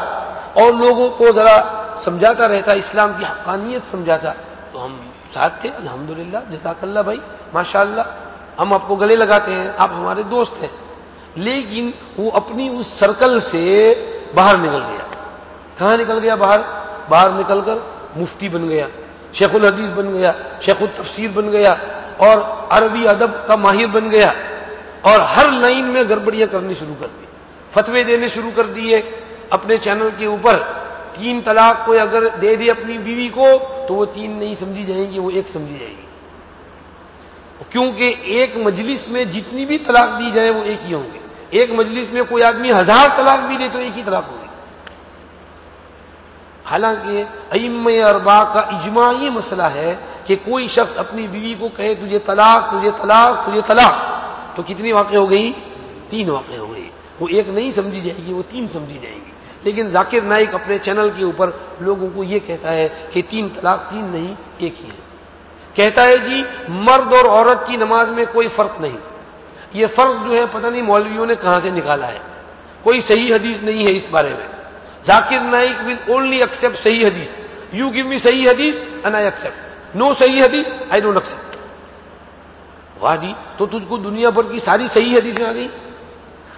اور لوگوں کو ذرا سمجھاتا رہتا، اسلام کی حقانیت سمجھاتا، تو ہم ساتھ تھے، الحمدللہ جزاک اللہ بھائی ماشاء اللہ ہم آپ کو گلے لگاتے ہیں، آپ ہمارے دوست ہیں۔ لیکن وہ اپنی اس سرکل سے باہر نکل گیا۔ کہاں نکل گیا باہر؟ باہر نکل کر مفتی بن گیا، شیخ الحدیث بن گیا، شیخ التفسیر بن گیا، اور عربی ادب کا ماہر بن گیا۔ اور ہر لائن میں گڑبڑیاں کرنی شروع کر دی۔ فتوے دینے شروع کر دیے اپنے چینل کے اوپر تین طلاق کو اگر دے دے اپنی بیوی کو تو وہ تین نہیں سمجھی جائیں گی، وہ ایک سمجھی جائے گی۔ کیونکہ ایک مجلس میں جتنی بھی طلاق دی جائے وہ ایک ہی ہوں گے۔ ایک مجلس میں کوئی آدمی ہزار طلاق بھی دے تو ایک ہی طلاق ہوگی۔ حالانکہ ام اربا کا اجماعی مسئلہ ہے کہ کوئی شخص اپنی بیوی کو کہے، تجھے طلاق تجھے طلاق تجھے طلاق۔ تو کتنی واقع ہو گئی؟ تین واقع ہو گئی۔ وہ ایک نہیں سمجھی جائے گی، وہ تین سمجھی جائے گی۔ لیکن ذاکر نائک اپنے چینل کے اوپر لوگوں کو یہ کہتا ہے کہ تین طلاق تین نہیں، ایک ہی ہے۔ کہتا ہے جی مرد اور عورت کی نماز میں کوئی فرق نہیں۔ یہ فرق جو ہے، پتہ نہیں مولویوں نے کہاں سے نکالا ہے۔ کوئی صحیح حدیث نہیں ہے اس بارے میں۔ Zakir Naik will only accept صحیح حدیث۔ یو گیو می صحیح حدیث اینڈ آئی ایکسپٹ نو صحیح حدیث آئی ڈونٹ ایکسپٹ واہ جی تو تجھ کو دنیا بھر کی ساری صحیح حدیثیں آ گئی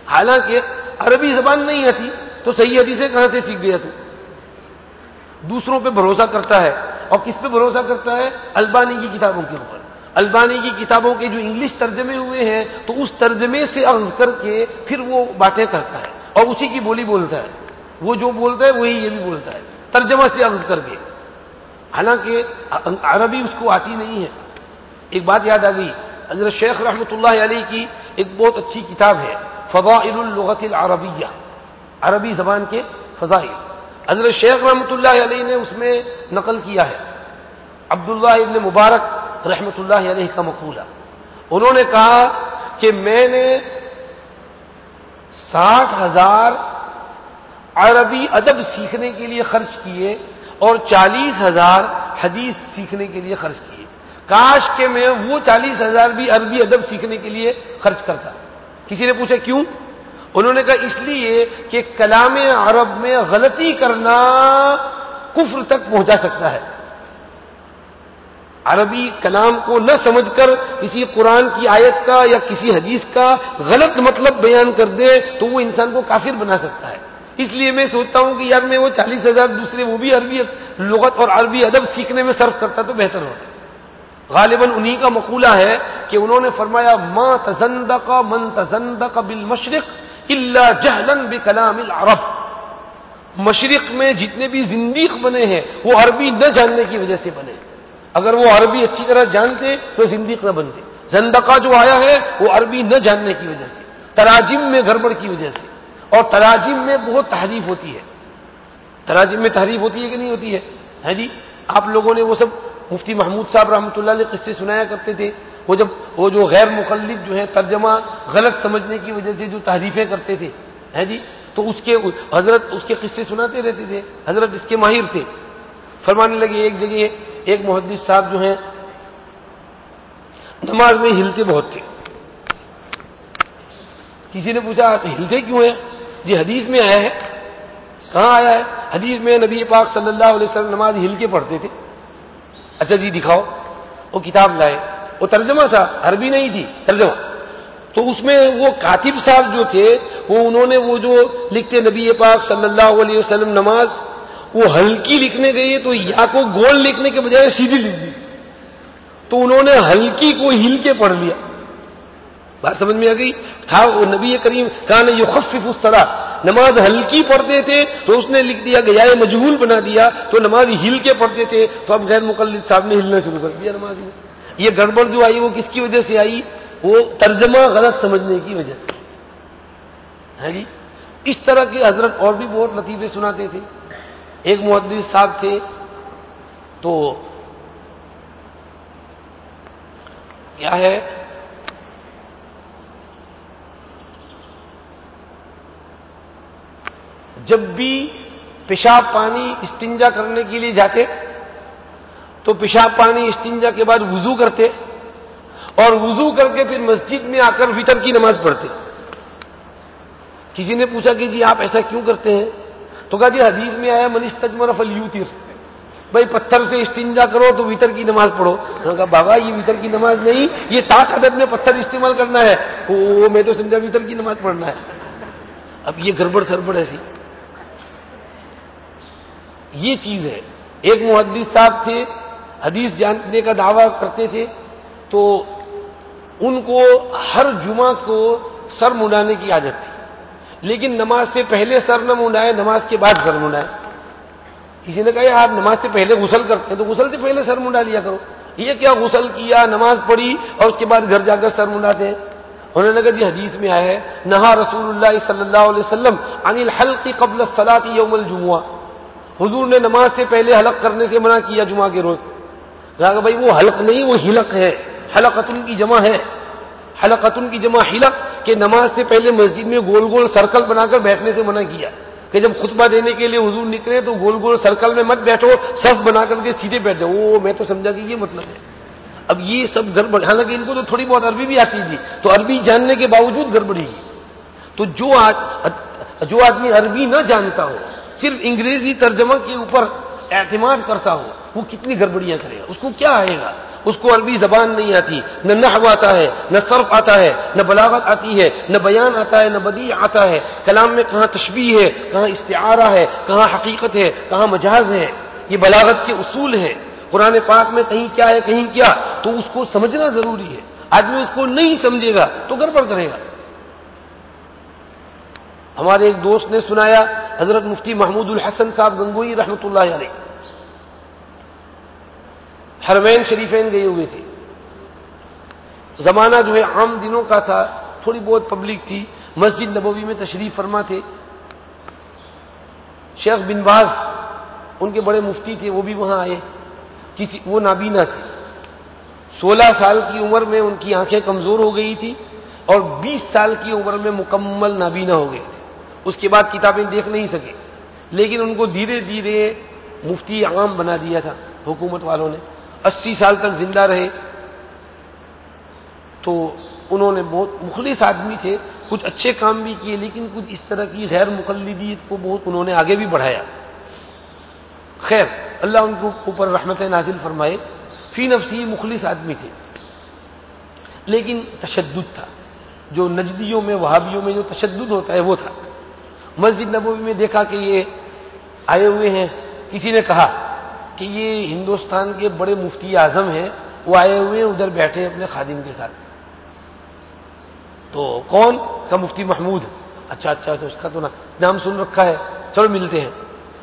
حالانکہ عربی زبان نہیں آتی تو صحیح حدیثیں کہاں سے سیکھ گیا تو؟ دوسروں پہ بھروسہ کرتا ہے۔ اور کس پہ بھروسہ کرتا ہے؟ البانی کی کتابوں کے اوپر۔ البانی کی کتابوں کے جو انگلش ترجمے ہوئے ہیں، تو اس ترجمے سے عرض کر کے پھر وہ باتیں کرتا ہے۔ اور اسی کی بولی بولتا ہے۔ وہ جو بولتا ہے، وہی یہ بھی بولتا ہے۔ ترجمہ سے عرض کر کے۔ حالانکہ عربی اس کو آتی نہیں ہے۔ ایک بات یاد آ گئی۔ حضرت شیخ رحمۃ اللہ علیہ کی ایک بہت اچھی کتاب ہے، فضائل اللغت العربیہ، عربی زبان کے فضائل۔ حضرت شیخ رحمۃ اللہ علیہ نے اس میں نقل کیا ہے۔ عبداللہ ابن مبارک رحمۃ اللہ علیہ کا مقولہ۔ انہوں نے کہا کہ میں نے ساٹھ ہزار عربی ادب سیکھنے کے لیے خرچ کیے اور چالیس ہزار حدیث سیکھنے کے لیے خرچ کیے۔ کاش کہ میں وہ چالیس ہزار بھی عربی ادب سیکھنے کے لیے خرچ کرتا۔ کسی نے پوچھا کیوں؟ انہوں نے کہا، اس لیے کہ کلام عرب میں غلطی کرنا کفر تک پہنچا سکتا ہے۔ عربی کلام کو نہ سمجھ کر کسی قرآن کی آیت کا یا کسی حدیث کا غلط مطلب بیان کر دے تو وہ انسان کو کافر بنا سکتا ہے۔ اس لیے میں سوچتا ہوں کہ یار میں وہ چالیس ہزار دوسرے وہ بھی عربی لغت اور عربی ادب سیکھنے میں صرف کرتا تو بہتر ہوتا۔ غالباً انہی کا مقولہ ہے کہ انہوں نے فرمایا ماں تزند کا من تزند کا بل مشرق جہلن بکلام العرب. مشرق میں جتنے بھی زندیق بنے ہیں، وہ عربی نہ جاننے کی وجہ سے بنے۔ اگر وہ عربی اچھی طرح جانتے، تو زندیق نہ بنتے۔ زندقہ جو آیا ہے، وہ عربی نہ جاننے کی وجہ سے، تراجم میں گڑبڑ کی وجہ سے۔ اور تراجم میں بہت تحریف ہوتی ہے۔ تراجم میں تحریف ہوتی ہے کہ نہیں ہوتی ہے؟ ہے جی؟ آپ لوگوں نے وہ سب مفتی محمود صاحب رحمۃ اللہ علیہ قصے سنایا کرتے تھے۔ وہ جب وہ جو غیر مقلد جو ہے ترجمہ غلط سمجھنے کی وجہ سے جو تحریفیں کرتے تھے ہے جی؟ تو اس کے حضرت اس کے قصے سناتے رہتے تھے، حضرت اس کے ماہر تھے۔ فرمانے لگے ایک جگہ ایک محدث صاحب جو ہیں، نماز میں ہلتے بہت تھے۔ کسی نے پوچھا، آپ ہلتے کیوں ہیں؟ جی حدیث میں آیا ہے۔ کہاں آیا ہے؟ حدیث میں نبی پاک صلی اللہ علیہ وسلم نماز ہل کے پڑھتے تھے۔ اچھا جی دکھاؤ۔ وہ کتاب لائے۔ وہ ترجمہ تھا، عربی نہیں تھی، ترجمہ۔ تو اس میں وہ کاتب صاحب جو تھے، وہ انہوں نے وہ جو لکھتے نبی پاک صلی اللہ علیہ وسلم نماز، وہ ہلکی لکھنے گئی تو یا کو گول لکھنے کے بجائے سیدھی لکھ دی۔ تو انہوں نے ہلکی کو ہل کے پڑھ لیا۔ بات سمجھ میں آ گئی؟ تھا وہ نبی کریم کان یہ خفف اس طرح نماز ہلکی پڑھتے تھے تو اس نے لکھ دیا گیا مجبول بنا دیا، تو نماز ہل کے پڑھتے تھے، تو اب غیر مقلد صاحب نے ہلنا شروع کر دیا نماز میں۔ یہ گڑبڑ جو آئی وہ کس کی وجہ سے آئی؟ وہ ترجمہ غلط سمجھنے کی وجہ سے۔ ہے جی؟ اس طرح کے حضرت اور بھی بہت لطیفے سناتے تھے۔ ایک محدث صاحب تھے، تو کیا ہے؟ جب بھی پیشاب پانی استنجا کرنے کے لیے جاتے، تو پیشاب پانی استنجا کے بعد وضو کرتے اور وضو کر کے پھر مسجد میں آ کر وطر کی نماز پڑھتے۔ کسی نے پوچھا کہ جی آپ ایسا کیوں کرتے ہیں؟ تو کہا جی حدیث میں آیا منیش تجمر فلیوتر۔ بھائی پتھر سے استنجا کرو تو وطر کی نماز پڑھو۔ کہا، بابا، یہ وطر کی نماز نہیں، یہ تاک عدد میں پتھر استعمال کرنا ہے۔ وہ میں تو سمجھا وطر کی نماز پڑھنا ہے۔ اب یہ گڑبڑ سربڑ ایسی یہ چیز ہے۔ ایک محدث صاحب تھے، حدیث جاننے کا دعویٰ کرتے تھے، تو ان کو ہر جمعہ کو سر منڈانے کی عادت تھی۔ لیکن نماز سے پہلے سر نہ منڈائے، نماز کے بعد سر منڈائے۔ کسی نے کہا، آپ نماز سے پہلے غسل کرتے ہیں، تو غسل سے پہلے سر منڈا لیا کرو۔ یہ کیا غسل کیا؟ نماز پڑھی اور اس کے بعد گھر جا کر سر منڈاتے ہیں۔ انہوں نے کہا جی حدیث میں آیا ہے، نہا رسول اللہ صلی اللہ علیہ وسلم عن الحلق قبل الصلاة یوم الجمعہ۔ حضور نے نماز سے پہلے حلق کرنے سے منع کیا جمعہ کے روز کہا بھائی وہ حلق نہیں، وہ ہلک ہے، حلقتن کی جمع ہے۔ حلقتن کی جمع حلق کہ نماز سے پہلے مسجد میں گول گول سرکل بنا کر بیٹھنے سے منع کیا۔ کہ جب خطبہ دینے کے لیے حضور نکلے تو گول گول سرکل میں مت بیٹھو، صف بنا کر کے سیدھے بیٹھ جاؤ۔ وہ میں تو سمجھا کہ یہ مطلب ہے۔ اب یہ سب گڑبڑ، حالانکہ ان کو تو تھوڑی بہت عربی بھی آتی تھی۔ تو عربی جاننے کے باوجود گڑبڑی۔ تو جو جو آدمی عربی نہ جانتا ہو صرف انگریزی ترجمہ کے اوپر اعتماد کرتا ہو وہ کتنی گڑبڑیاں کرے گا؟ اس کو کیا آئے گا؟ اس کو عربی زبان نہیں آتی، نہ نحو آتا ہے، نہ صرف آتا ہے، نہ بلاغت آتی ہے، نہ بیان آتا ہے، نہ بدی آتا ہے۔ کلام میں کہاں تشبیح ہے، کہاں استعارہ ہے، کہاں حقیقت ہے، کہاں مجاز ہے؟ یہ بلاغت کے اصول ہیں۔ قرآن پاک میں کہیں کیا ہے، کہیں کیا؟ تو اس کو سمجھنا ضروری ہے۔ آدمی اس کو نہیں سمجھے گا تو گڑبڑ کرے گا۔ ہمارے ایک دوست نے سنایا، حضرت مفتی محمود الحسن صاحب گنگوئی رحمۃ اللہ علیہ۔ حرمین شریفین گئے ہوئے تھے۔ زمانہ جو ہے عام دنوں کا تھا، تھوڑی بہت پبلک تھی۔ مسجد نبوی میں تشریف فرما تھے۔ شیخ بن باز، ان کے بڑے مفتی تھے، وہ بھی وہاں آئے۔ کسی، وہ نابینا تھے۔ سولہ سال کی عمر میں ان کی آنکھیں کمزور ہو گئی تھی اور بیس سال کی عمر میں مکمل نابینا ہو گئے تھے۔ اس کے بعد کتابیں دیکھ نہیں سکے۔ لیکن ان کو دھیرے دھیرے مفتی عام بنا دیا تھا، حکومت والوں نے۔ اسی سال تک زندہ رہے۔ تو انہوں نے بہت مخلص آدمی تھے، کچھ اچھے کام بھی کیے، لیکن کچھ اس طرح کی غیر مقلدیت کو بہت انہوں نے آگے بھی بڑھایا۔ خیر، اللہ ان کو اوپر رحمت نازل فرمائے۔ فی نفسی مخلص آدمی تھے۔ لیکن تشدد تھا۔ جو نجدیوں میں، وہابیوں میں جو تشدد ہوتا ہے، وہ تھا۔ مسجد نبوی میں دیکھا کہ یہ آئے ہوئے ہیں۔ کسی نے کہا کہ یہ ہندوستان کے بڑے مفتی اعظم ہیں، وہ آئے ہوئے ہیں، ادھر بیٹھے اپنے خادم کے ساتھ۔ تو کون؟ کا مفتی محمود۔ اچھا اچھا تو اس کا تو نام سن رکھا ہے۔ چلو ملتے ہیں۔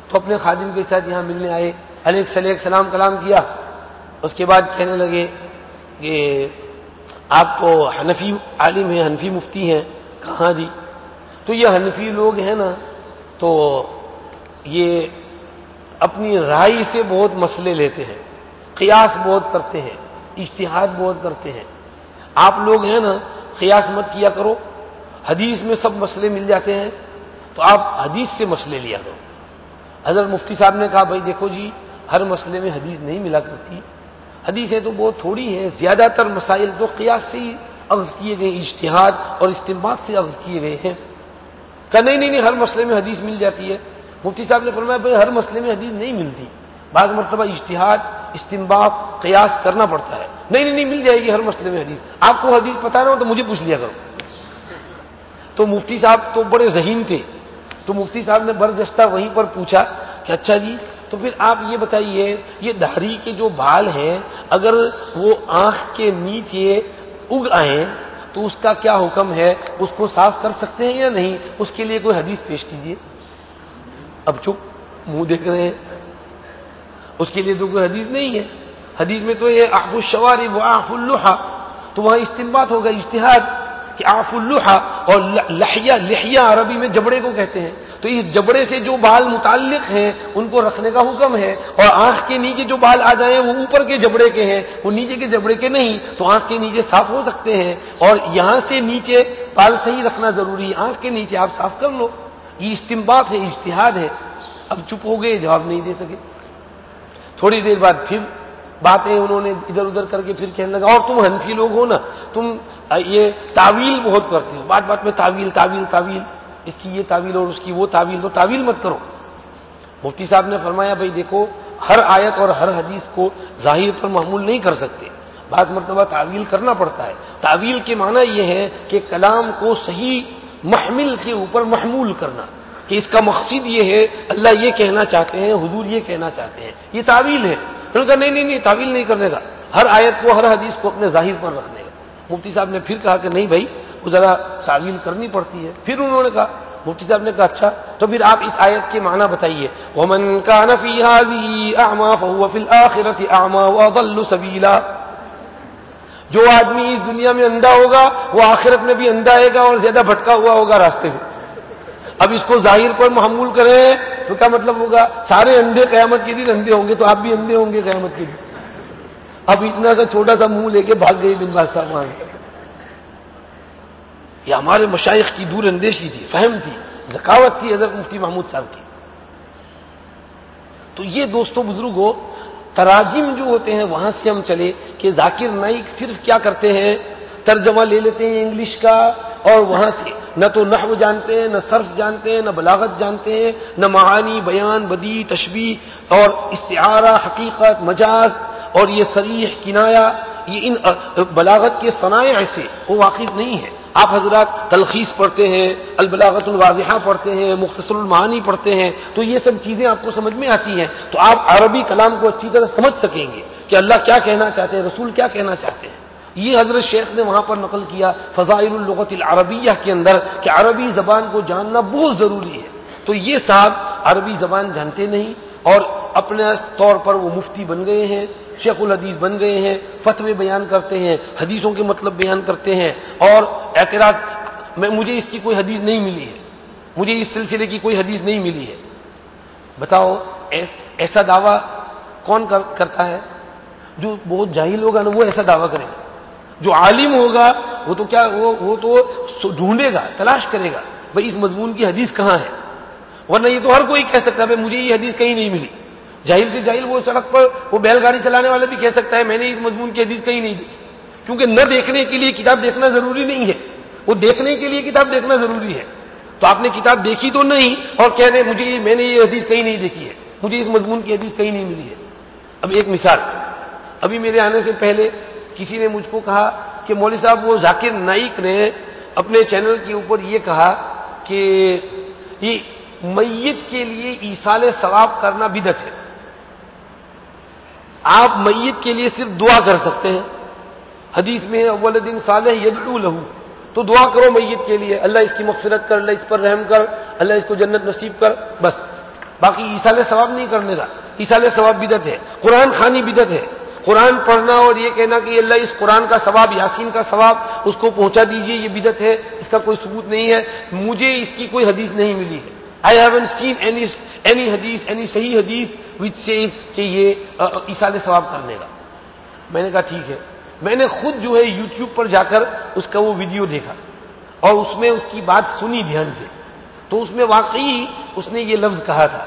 تو اپنے خادم کے ساتھ یہاں ملنے آئے۔ علیک سلیک، سلام، کلام کیا۔ اس کے بعد کہنے لگے کہ آپ تو حنفی عالم ہیں، حنفی مفتی ہیں۔ کہاں جی؟ تو یہ حنفی لوگ ہیں نا، تو یہ اپنی رائے سے بہت مسئلے لیتے ہیں، قیاس بہت کرتے ہیں اشتہاد بہت کرتے ہیں۔ آپ لوگ ہیں نا، قیاس مت کیا کرو، حدیث میں سب مسئلے مل جاتے ہیں، تو آپ حدیث سے مسئلے لیا کرو۔ حضرت مفتی صاحب نے کہا، بھائی دیکھو جی ہر مسئلے میں حدیث نہیں ملا کرتی۔ حدیثیں تو بہت تھوڑی ہیں، زیادہ تر مسائل تو قیاس سے ہی عرض کیے گئے اشتہاد اور استعمال سے عرض کیے گئے ہیں۔ کہ نہیں نہیں نہیں، ہر مسئلے میں حدیث مل جاتی ہے۔ مفتی صاحب نے فرمایا، بھائی، ہر مسئلے میں حدیث نہیں ملتی۔ بعض مرتبہ اشتہاد استمبا قیاس کرنا پڑتا ہے۔ نہیں نہیں نہیں، مل جائے گی ہر مسئلے میں حدیث۔ آپ کو حدیث پتا نہ ہو تو مجھے پوچھ لیا کرو۔ تو مفتی صاحب تو بڑے ذہین تھے۔ تو مفتی صاحب نے برجستہ وہیں پر پوچھا کہ اچھا جی تو پھر آپ یہ بتائیے، یہ دہری کے جو بال ہیں، اگر وہ آنکھ کے نیچے اگ آئیں تو اس کا کیا حکم ہے؟ اس کو صاف کر سکتے ہیں یا نہیں؟ اس کے لیے کوئی حدیث پیش کیجیے اب چپ، منہ دیکھ رہے ہیں۔ اس کے لیے تو کوئی حدیث نہیں ہے۔ حدیث میں تو یہ آف الشواری وہ آف الحا تو وہاں استعمال ہوگا اشتہاد کہ آف الحا اور لہیا لہیا عربی میں جبڑے کو کہتے ہیں۔ تو اس جبڑے سے جو بال متعلق ہیں، ان کو رکھنے کا حکم ہے۔ اور آنکھ کے نیچے جو بال آ جائیں، وہ اوپر کے جبڑے کے ہیں، وہ نیچے کے جبڑے کے نہیں۔ تو آنکھ کے نیچے صاف ہو سکتے ہیں۔ اور یہاں سے نیچے بال صحیح رکھنا ضروری ہے۔ آنکھ کے نیچے آپ صاف کر لو۔ یہ استمباد ہے اشتہاد ہے۔ اب چپ ہو گئے، جواب نہیں دے سکے۔ تھوڑی دیر بعد پھر باتیں انہوں نے ادھر ادھر کر کے پھر کہنے لگا، اور تم ہنفی لوگ ہو نا، تم یہ تعویل بہت کرتے ہو۔ بات بات میں تعویل تعویل تعویل۔ اس کی یہ تعویل اور اس کی وہ تعویل تو تعویل مت کرو۔ مفتی صاحب نے فرمایا، بھائی دیکھو، ہر آیت اور ہر حدیث کو ظاہر پر معمول نہیں کر سکتے۔ بعض مرتبہ تعویل کرنا پڑتا ہے۔ تعویل کے معنی یہ ہے کہ کلام کو صحیح محمل کے اوپر محمول کرنا۔ کہ اس کا مقصد یہ ہے، اللہ یہ کہنا چاہتے ہیں، حضور یہ کہنا چاہتے ہیں۔ یہ تعویل ہے۔ انہوں نے کہا، نہیں نہیں نہیں، تعویل نہیں کرنے کا۔ ہر آیت کو، ہر حدیث کو اپنے ظاہر پر رکھنے کا۔ مفتی صاحب نے پھر کہا کہ نہیں بھائی، وہ ذرا تعویل کرنی پڑتی ہے۔ پھر انہوں نے کہا، مفتی صاحب نے کہا اچھا تو پھر آپ اس آیت کے معنی بتائیے۔ ومن كان في هذه اعمى فهو في الاخره اعمى واضل سبيلا۔ جو آدمی اس دنیا میں اندھا ہوگا، وہ آخرت میں بھی اندھا آئے گا اور زیادہ بھٹکا ہوا ہوگا راستے سے۔ اب اس کو ظاہر پر محمول کریں تو کیا مطلب ہوگا؟ سارے اندھے قیامت کے دن اندھے ہوں گے تو آپ بھی اندھے ہوں گے قیامت کے دن۔ اب اتنا سا چھوٹا سا منہ لے کے بھاگ گئی بن بادشاہ وہاں یہ ہمارے مشائق کی دور اندیشی تھی، فہم تھی، ذکاوت تھی حضرت مفتی محمود صاحب کی۔ تو یہ دوستوں بزرگوں تراجم جو ہوتے ہیں، وہاں سے ہم چلے کہ ذاکر نائک صرف کیا کرتے ہیں؟ ترجمہ لے لیتے ہیں انگلش کا اور وہاں سے نہ تو نحو جانتے ہیں، نہ صرف جانتے ہیں، نہ بلاغت جانتے ہیں، نہ معانی، بیان، بدی تشبی اور استعارہ، حقیقت، مجاز اور یہ سریح کنایا، یہ ان بلاغت کے صنائع سے وہ واقف نہیں ہے۔ آپ حضرات تلخیص پڑھتے ہیں، البلاغت الواضحہ پڑھتے ہیں، مختصر المعانی پڑھتے ہیں، تو یہ سب چیزیں آپ کو سمجھ میں آتی ہیں۔ تو آپ عربی کلام کو اچھی طرح سمجھ سکیں گے کہ اللہ کیا کہنا چاہتے ہیں، رسول کیا کہنا چاہتے ہیں۔ یہ حضرت شیخ نے وہاں پر نقل کیا فضائل الغت العربیہ کے اندر کہ عربی زبان کو جاننا بہت ضروری ہے۔ تو یہ صاحب عربی زبان جانتے نہیں اور اپنے طور پر وہ مفتی بن گئے ہیں، شیخ الحدیث بن گئے ہیں، فتوے بیان کرتے ہیں، حدیثوں کے مطلب بیان کرتے ہیں اور اعتراض، میں، مجھے اس کی کوئی حدیث نہیں ملی ہے۔ مجھے اس سلسلے کی کوئی حدیث نہیں ملی ہے۔ بتاؤ ایسا دعویٰ کون کرتا ہے؟ جو بہت جاہل ہوگا نا، وہ ایسا دعویٰ کرے گا۔ جو عالم ہوگا، وہ تو کیا، وہ وہ تو ڈھونڈے گا، تلاش کرے گا، بھائی اس مضمون کی حدیث کہاں ہے؟ ورنہ یہ تو ہر کوئی کہہ سکتا ہے، بھائی مجھے یہ حدیث کہیں نہیں ملی۔ جاہل سے جاہل وہ سڑک پر، وہ بیل گاڑی چلانے والا بھی کہہ سکتا ہے، میں نے اس مضمون کی حدیث کہیں نہیں دی۔ کیونکہ نہ دیکھنے کے لیے کتاب دیکھنا ضروری نہیں ہے۔ وہ دیکھنے کے لیے کتاب دیکھنا ضروری ہے۔ تو آپ نے کتاب دیکھی تو نہیں، اور کہہ رہے مجھے میں نے یہ حدیث کہیں نہیں دیکھی ہے۔ مجھے اس مضمون کی حدیث کہیں نہیں ملی ہے۔ اب ایک مثال، ابھی میرے آنے سے پہلے کسی نے مجھ کو کہا کہ مولوی صاحب، وہ ذاکر نائک نے اپنے چینل کے اوپر یہ کہا کہ یہ میت کے لیے ایسال ثواب کرنا بدت ہے۔ آپ میت کے لیے صرف دعا کر سکتے ہیں۔ حدیث میں اول دن صالح یدعو لہو۔ تو دعا کرو میت کے لیے۔ اللہ اس کی مغفرت کر، اللہ اس پر رحم کر، اللہ اس کو جنت نصیب کر، بس۔ باقی عیسال ثواب نہیں کرنے کا۔ عیسال ثواب بدت ہے۔ قرآن خانی بدت ہے۔ قرآن پڑھنا اور یہ کہنا کہ اللہ اس قرآن کا ثواب، یاسین کا ثواب، اس کو پہنچا دیجیے، یہ بدت ہے، اس کا کوئی ثبوت نہیں ہے، مجھے اس کی کوئی حدیث نہیں ملی ہے۔ I haven't seen any any حدیث اینی صحیح حدیث وچ سیز کہ یہ عیسال ثواب کرنے کا۔ میں نے کہا ٹھیک ہے۔ میں نے خود جو ہے یوٹیوب پر جا کر اس کا وہ ویڈیو دیکھا اور اس میں اس کی بات سنی دھیان سے۔ تو اس میں واقعی اس نے یہ لفظ کہا تھا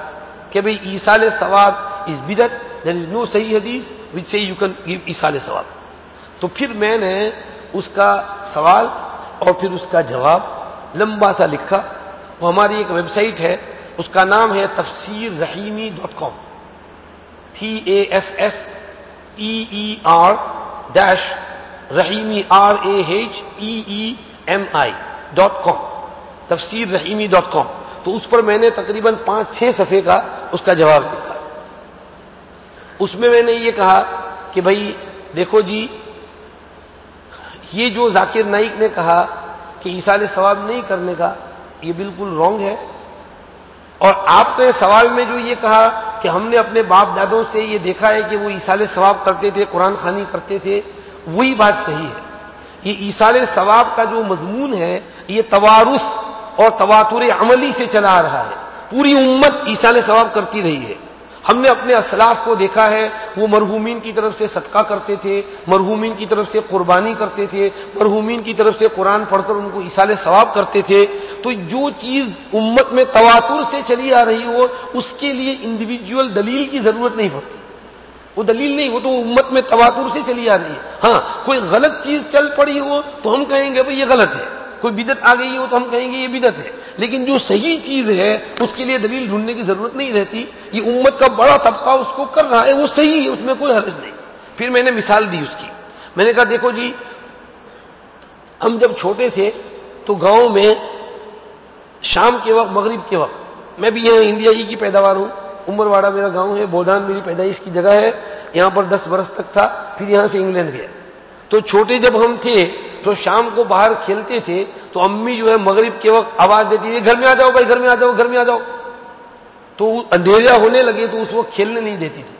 کہ بھئی ایسال ثواب از بدت دیر از نو صحیح حدیث وچ سے یو کین گیو ایسال ثواب تو پھر میں نے اس کا سوال اور پھر اس کا جواب لمبا سا لکھا. وہ ہماری ایک ویب سائٹ ہے. اس کا نام ہے تفسیر رحیمی ڈاٹ کام. تھی A F S E E R dash Rahimi R A H E E M I dot com تفسیر رحیمی ڈاٹ کام. تو اس پر میں نے تقریباً پانچ چھ صفحے کا اس کا جواب لکھا. اس میں میں نے یہ کہا کہ بھائی، دیکھو جی یہ جو ذاکر نائک نے کہا کہ ایسال ثواب نہیں کرنے کا، یہ بالکل رانگ ہے۔ اور آپ نے سوال میں جو یہ کہا کہ ہم نے اپنے باپ دادوں سے یہ دیکھا ہے کہ وہ ایسال ثواب کرتے تھے، قرآن خانی کرتے تھے، وہی بات صحیح ہے۔ یہ ایسال ثواب کا جو مضمون ہے، یہ توارث اور تواتر عملی سے چلا آ رہا ہے۔ پوری امت ایسال ثواب کرتی رہی ہے۔ ہم نے اپنے اسلاف کو دیکھا ہے، وہ مرحومین کی طرف سے صدقہ کرتے تھے، مرحومین کی طرف سے قربانی کرتے تھے، مرحومین کی طرف سے قرآن پڑھ کر ان کو اصال ثواب کرتے تھے۔ تو جو چیز امت میں تواتر سے چلی آ رہی ہو، اس کے لیے انڈیویجل دلیل کی ضرورت نہیں پڑتی۔ وہ دلیل نہیں، وہ تو امت میں تواتر سے چلی آ رہی ہے۔ ہاں کوئی غلط چیز چل پڑی ہو تو ہم کہیں گے بھائی یہ غلط ہے۔ کوئی بدت آ گئی ہو تو ہم کہیں گے یہ بدت ہے۔ لیکن جو صحیح چیز ہے، اس کے لیے دلیل ڈھونڈنے کی ضرورت نہیں رہتی۔ یہ امت کا بڑا طبقہ اس کو کر رہا ہے، وہ صحیح ہے، اس میں کوئی حرج نہیں۔ پھر میں نے مثال دی اس کی۔ میں نے کہا، دیکھو جی ہم جب چھوٹے تھے تو گاؤں میں شام کے وقت، مغرب کے وقت، میں بھی یہاں انڈیا ہی کی پیداوار ہوں۔ عمر واڑا میرا گاؤں ہے بودان میری پیدائش کی جگہ ہے۔ یہاں پر دس برس تک تھا، پھر یہاں سے انگلینڈ گیا۔ تو چھوٹے جب ہم تھے تو شام کو باہر کھیلتے تھے تو امی جو ہے مغرب کے وقت آواز دیتی تھی، گھر میں آ جاؤ بھائی، گھر میں آ جاؤ، گھر میں آ جاؤ۔ تو اندھیریا ہونے لگے تو اس وقت کھیلنے نہیں دیتی تھی۔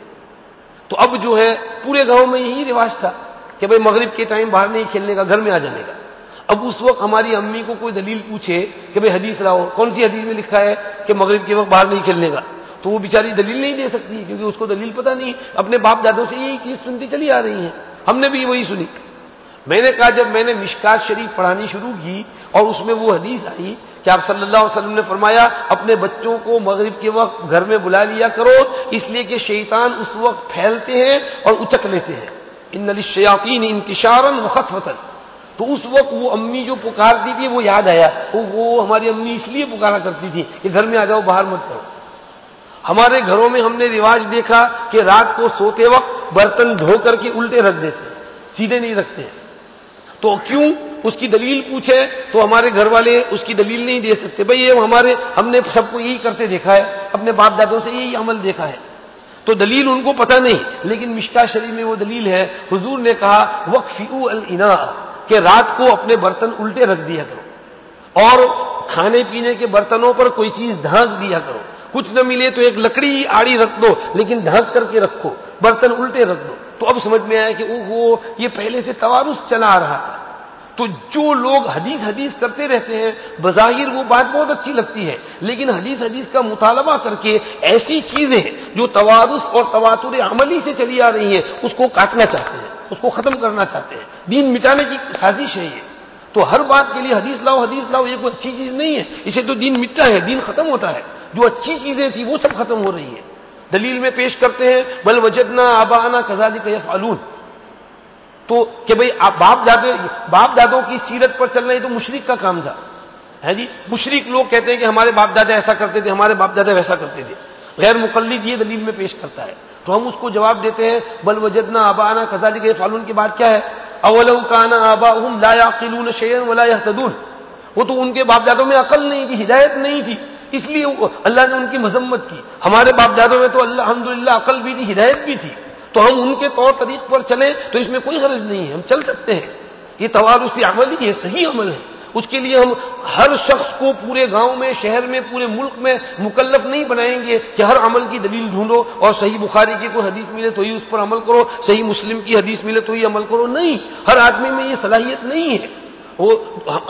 تو اب جو ہے پورے گاؤں میں یہی رواج تھا کہ بھائی مغرب کے ٹائم باہر نہیں کھیلنے کا، گھر میں آ جانے کا۔ اب اس وقت ہماری امی کو کوئی دلیل پوچھے کہ بھائی حدیث لاؤ، کون سی حدیث میں لکھا ہے کہ مغرب کے وقت باہر نہیں کھیلنے کا؟ تو وہ بیچاری دلیل نہیں دے سکتی، کیونکہ اس کو دلیل پتہ نہیں، اپنے باپ دادوں سے یہی چیز سنتی چلی آ رہی ہیں۔ ہم نے بھی وہی سنی۔ میں نے کہا جب میں نے مشکات شریف پڑھانی شروع کی اور اس میں وہ حدیث آئی کہ آپ صلی اللہ علیہ وسلم نے فرمایا، اپنے بچوں کو مغرب کے وقت گھر میں بلا لیا کرو، اس لیے کہ شیطان اس وقت پھیلتے ہیں اور اچک لیتے ہیں۔ ان شیاطین انتشارن وطن تو اس وقت وہ امی جو پکارتی تھی وہ یاد آیا، وہ ہماری امی اس لیے پکارا کرتی تھی کہ گھر میں آ جاؤ، باہر مت کرو ہمارے گھروں میں ہم نے رواج دیکھا کہ رات کو سوتے وقت برتن دھو کر کے الٹے رکھ دیتے سیدھے نہیں رکھتے تو کیوں اس کی دلیل پوچھے؟ تو ہمارے گھر والے اس کی دلیل نہیں دے سکتے۔ بھائی یہ ہمارے، ہم نے سب کو یہی کرتے دیکھا ہے، اپنے باپ دادوں سے یہی عمل دیکھا ہے۔ تو دلیل ان کو پتہ نہیں، لیکن مشکا شریف میں وہ دلیل ہے۔ حضور نے کہا وقف النا کہ رات کو اپنے برتن الٹے رکھ دیا کرو۔ اور کھانے پینے کے برتنوں پر کوئی چیز ڈھانک دیا کرو۔ کچھ نہ ملے تو ایک لکڑی آڑی رکھ دو، لیکن ڈھانک کر کے رکھو، برتن الٹے رکھ دو۔ تو اب سمجھ میں آیا کہ وہ یہ پہلے سے توارس چلا آ رہا تھا۔ تو جو لوگ حدیث حدیث کرتے رہتے ہیں، بظاہر وہ بات بہت اچھی لگتی ہے، لیکن حدیث حدیث کا مطالبہ کر کے ایسی چیزیں جو توارس اور تواتر عملی سے چلی آ رہی ہیں، اس کو کاٹنا چاہتے ہیں، اس کو ختم کرنا چاہتے ہیں۔ دین مٹانے کی سازش ہے یہ۔ تو ہر بات کے لیے حدیث لاؤ حدیث لاؤ، یہ کوئی اچھی چیز نہیں ہے۔ اسے تو دین مٹا ہے، دین ختم ہوتا ہے۔ جو اچھی چیزیں تھیں وہ سب ختم ہو رہی ہیں۔ دلیل میں پیش کرتے ہیں، بل وجدنا آبا آنا کزادی کا فالون تو کہ بھئی باپ دادے، باپ دادوں کی سیرت پر چلنا یہ تو مشرق کا کام تھا۔ ہے جی؟ مشرق لوگ کہتے ہیں کہ ہمارے باپ دادا ایسا کرتے تھے، ہمارے باپ دادا ویسا کرتے تھے۔ غیر مقلد یہ دلیل میں پیش کرتا ہے۔ تو ہم اس کو جواب دیتے ہیں، بل وجدنا آبا آنا کزادی کا فالون کی بات کیا ہے؟ اول کانا آبا لا قلون شعر ولا تدون وہ تو ان کے باپ دادوں میں عقل نہیں تھی، ہدایت نہیں تھی۔ اس لیے اللہ نے ان کی مذمت کی۔ ہمارے باپ دادوں میں تو اللہ الحمد عقل بھی تھی ہدایت بھی تھی۔ تو ہم ان کے طور طریق پر چلیں تو اس میں کوئی حرض نہیں ہے، ہم چل سکتے ہیں۔ یہ توارسی عمل ہی ہے، صحیح عمل ہے۔ اس کے لیے ہم ہر شخص کو پورے گاؤں میں، شہر میں، پورے ملک میں مکلف نہیں بنائیں گے کہ ہر عمل کی دلیل ڈھونڈو اور صحیح بخاری کی کوئی حدیث ملے تو ہی اس پر عمل کرو، صحیح مسلم کی حدیث ملے تو ہی عمل کرو۔ نہیں، ہر آدمی میں یہ صلاحیت نہیں ہے۔ وہ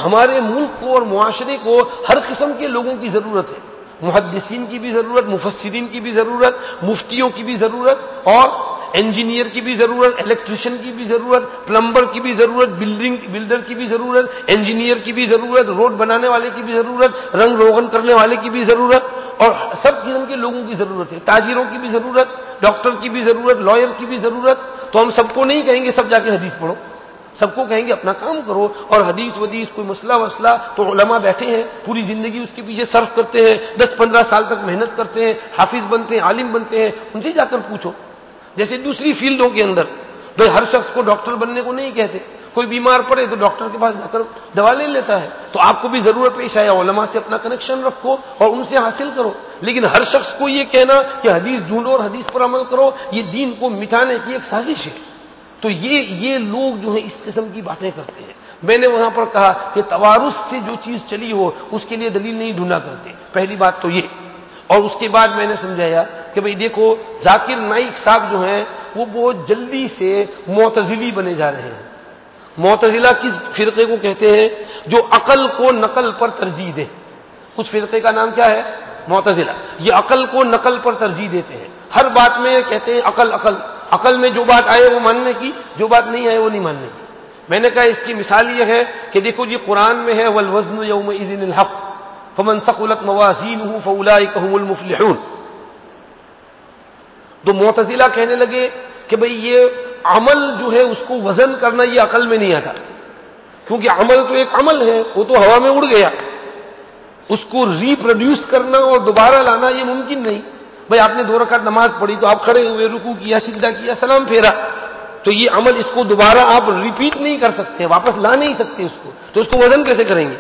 ہمارے ملک کو اور معاشرے کو ہر قسم کے لوگوں کی ضرورت ہے محدثین کی بھی ضرورت مفسرین کی بھی ضرورت مفتیوں کی بھی ضرورت اور انجینئر کی بھی ضرورت الیکٹریشین کی بھی ضرورت پلمبر کی بھی ضرورت بلڈنگ بلڈر کی بھی ضرورت انجینئر کی بھی ضرورت روڈ بنانے والے کی بھی ضرورت رنگ روغن کرنے والے کی بھی ضرورت اور سب قسم کے لوگوں کی ضرورت ہے تاجروں کی بھی ضرورت ڈاکٹر کی بھی ضرورت لائر کی بھی ضرورت تو ہم سب کو نہیں کہیں گے سب جا کے حدیث پڑھو سب کو کہیں گے اپنا کام کرو اور حدیث ودیث کوئی مسئلہ وسلہ تو علماء بیٹھے ہیں، پوری زندگی اس کے پیچھے صرف کرتے ہیں، دس پندرہ سال تک محنت کرتے ہیں، حافظ بنتے ہیں، عالم بنتے ہیں، ان سے جا کر پوچھو۔ جیسے دوسری فیلڈوں کے اندر، بھائی ہر شخص کو ڈاکٹر بننے کو نہیں کہتے، کوئی بیمار پڑے تو ڈاکٹر کے پاس جا کر دوا لے لیتا ہے۔ تو آپ کو بھی ضرورت پیش آیا، علماء سے اپنا کنیکشن رکھو اور ان سے حاصل کرو۔ لیکن ہر شخص کو یہ کہنا کہ حدیث ڈھونڈو اور حدیث پر عمل کرو، یہ دین کو مٹانے کی ایک سازش ہے۔ تو یہ یہ لوگ جو ہیں اس قسم کی باتیں کرتے ہیں۔ میں نے وہاں پر کہا کہ توارس سے جو چیز چلی ہو، اس کے لیے دلیل نہیں ڈھونڈا کرتے۔ پہلی بات تو یہ۔ اور اس کے بعد میں نے سمجھایا کہ بھئی دیکھو، ذاکر نائک صاحب جو ہیں، وہ بہت جلدی سے معتزلی بنے جا رہے ہیں۔ معتزلہ کس فرقے کو کہتے ہیں؟ جو عقل کو نقل پر ترجیح دے۔ اس فرقے کا نام کیا ہے؟ معتزلہ۔ یہ عقل کو نقل پر ترجیح دیتے ہیں۔ ہر بات میں کہتے ہیں عقل عقل۔ عقل میں جو بات آئے وہ ماننے کی، جو بات نہیں آئے وہ نہیں ماننے کی۔ میں نے کہا اس کی مثال یہ ہے کہ دیکھو جی قرآن میں ہے ولوزن یوم الحق، فمن ثقلت موازین المفلحون۔ تو معتزلہ کہنے لگے کہ بھئی یہ عمل جو ہے اس کو وزن کرنا یہ عقل میں نہیں آتا۔ کیونکہ عمل تو ایک عمل ہے، وہ تو ہوا میں اڑ گیا۔ اس کو ریپروڈیوس کرنا اور دوبارہ لانا یہ ممکن نہیں۔ بھائی آپ نے دو رکعت نماز پڑھی تو آپ کھڑے ہوئے رکو کیا سیدھا کیا، سلام پھیرا۔ تو یہ عمل اس کو دوبارہ آپ ریپیٹ نہیں کر سکتے، واپس لا نہیں سکتے اس کو۔ تو اس کو وزن کیسے کریں گے؟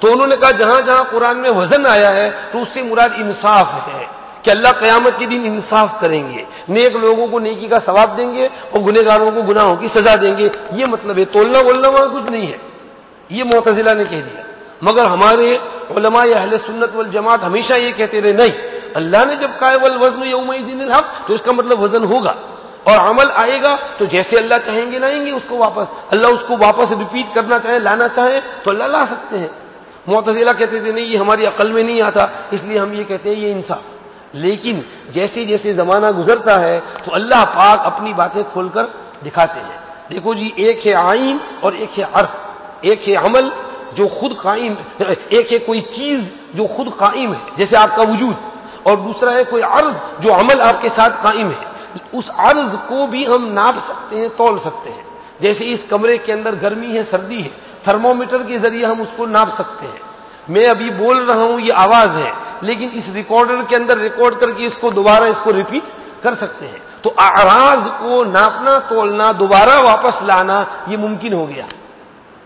تو انہوں نے کہا جہاں جہاں قرآن میں وزن آیا ہے تو اس سے مراد انصاف ہے کہ اللہ قیامت کے دن انصاف کریں گے۔ نیک لوگوں کو نیکی کا ثواب دیں گے اور گنہ گاروں کو گناہوں کی سزا دیں گے۔ یہ مطلب ہے، تولنا بولنا وہاں کچھ نہیں ہے۔ یہ معتزلہ نے کہہ دیا۔ مگر ہمارے علماء اہل سنت والجماعت ہمیشہ یہ کہتے رہے، نہیں اللہ نے جب کہا وزن یوم دین الحق، تو اس کا مطلب وزن ہوگا اور عمل آئے گا تو جیسے اللہ چاہیں گے لائیں گے اس کو واپس۔ اللہ اس کو واپس ریپیٹ کرنا چاہے، لانا چاہے، تو اللہ لا سکتے ہیں۔ معتزلہ کہتے تھے، نہیں، یہ ہماری عقل میں نہیں آتا، اس لیے ہم یہ کہتے ہیں، یہ انصاف۔ لیکن جیسے جیسے زمانہ گزرتا ہے، تو اللہ پاک اپنی باتیں کھول کر دکھاتے ہیں۔ دیکھو جی ایک ہے آئین اور ایک ہے عرف۔ ایک ہے عمل جو خود قائم ایک ہے کوئی چیز جو خود قائم ہے، جیسے آپ کا وجود۔ اور دوسرا ہے کوئی عرض جو عمل آپ کے ساتھ قائم ہے۔ اس عرض کو بھی ہم ناپ سکتے ہیں، تول سکتے ہیں۔ جیسے اس کمرے کے اندر گرمی ہے، سردی ہے، تھرمومیٹر کے ذریعے ہم اس کو ناپ سکتے ہیں۔ میں ابھی بول رہا ہوں، یہ آواز ہے، لیکن اس ریکارڈر کے اندر ریکارڈ کر کے اس کو دوبارہ اس کو ریپیٹ کر سکتے ہیں۔ تو آراز کو ناپنا، تولنا، دوبارہ واپس لانا، یہ ممکن ہو گیا۔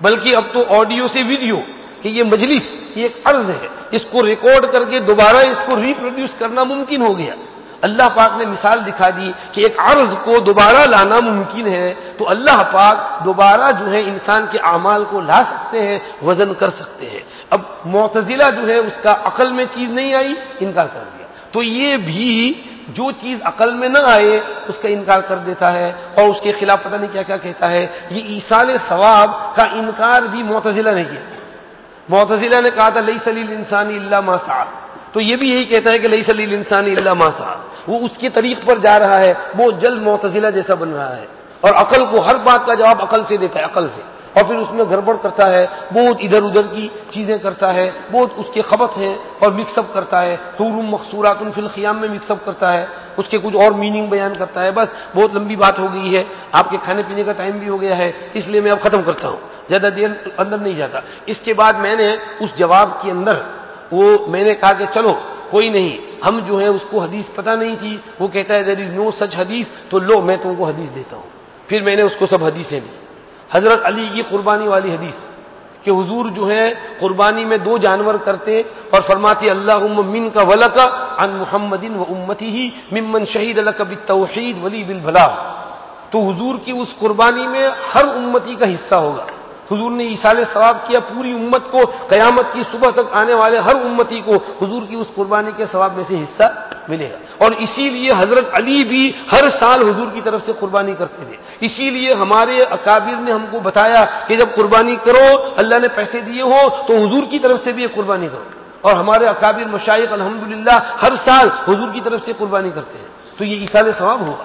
بلکہ اب تو آڈیو سے ویڈیو کہ یہ مجلس، یہ ایک عرض ہے، اس کو ریکارڈ کر کے دوبارہ اس کو ریپروڈیوس کرنا ممکن ہو گیا۔ اللہ پاک نے مثال دکھا دی کہ ایک عرض کو دوبارہ لانا ممکن ہے، تو اللہ پاک دوبارہ جو ہے انسان کے اعمال کو لا سکتے ہیں، وزن کر سکتے ہیں۔ اب معتزلہ جو ہے، اس کا عقل میں چیز نہیں آئی، انکار کر دیا۔ تو یہ بھی جو چیز عقل میں نہ آئے، اس کا انکار کر دیتا ہے اور اس کے خلاف پتہ نہیں کیا کیا کہتا ہے۔ یہ عیسال ثواب کا انکار بھی معتزلہ نے کیا۔ معتزلہ نے کہا تھا، لئی سلیل انسانی اللہ ماسا تو یہ بھی یہی کہتا ہے کہ لئی سلیل انسانی اللہ ماسا وہ اس کے طریق پر جا رہا ہے، وہ جلد معتزلہ جیسا بن رہا ہے۔ اور عقل کو ہر بات کا جواب عقل سے دیتا ہے، عقل سے۔ اور پھر اس میں گڑبڑ کرتا ہے، بہت ادھر ادھر کی چیزیں کرتا ہے، بہت اس کے خبت ہیں اور مکس اپ کرتا ہے۔ حروم مقصورات فی الخیام میں مکس اپ کرتا ہے، اس کے کچھ اور میننگ بیان کرتا ہے۔ بس بہت لمبی بات ہو گئی ہے۔ آپ کے کھانے پینے کا ٹائم بھی ہو گیا ہے، اس لیے میں اب ختم کرتا ہوں۔ زیادہ دیر اندر نہیں جاتا۔ اس کے بعد میں نے اس جواب کے اندر وہ میں نے کہا کہ چلو، کوئی نہیں، ہم جو ہے اس کو حدیث پتہ نہیں تھی۔ وہ کہتا ہے دیر از نو سچ حدیث، تو لو میں تم کو حدیث دیتا ہوں۔ پھر میں نے اس کو سب حدیثیں دی۔ حضرت علی کی قربانی والی حدیث کہ حضور جو ہے قربانی میں دو جانور کرتے اور فرماتے اللہ من کا ولکا ان محمد و امتی ہی ممن شہید اللہ کبھی توحید ولی بل بھلا تو حضور کی اس قربانی میں ہر امتی کا حصہ ہوگا حضور نے عیسال ثواب کیا، پوری امت کو قیامت کی صبح تک آنے والے ہر امتی کو حضور کی اس قربانی کے ثواب میں سے حصہ ملے گا۔ اور اسی لیے حضرت علی بھی ہر سال حضور کی طرف سے قربانی کرتے تھے۔ اسی لیے ہمارے اکابر نے ہم کو بتایا کہ جب قربانی کرو، اللہ نے پیسے دیے ہو تو حضور کی طرف سے بھی یہ قربانی کرو۔ اور ہمارے اکابر مشائق الحمد ہر سال حضور کی طرف سے قربانی کرتے ہیں۔ تو یہ عیسال ثواب ہوگا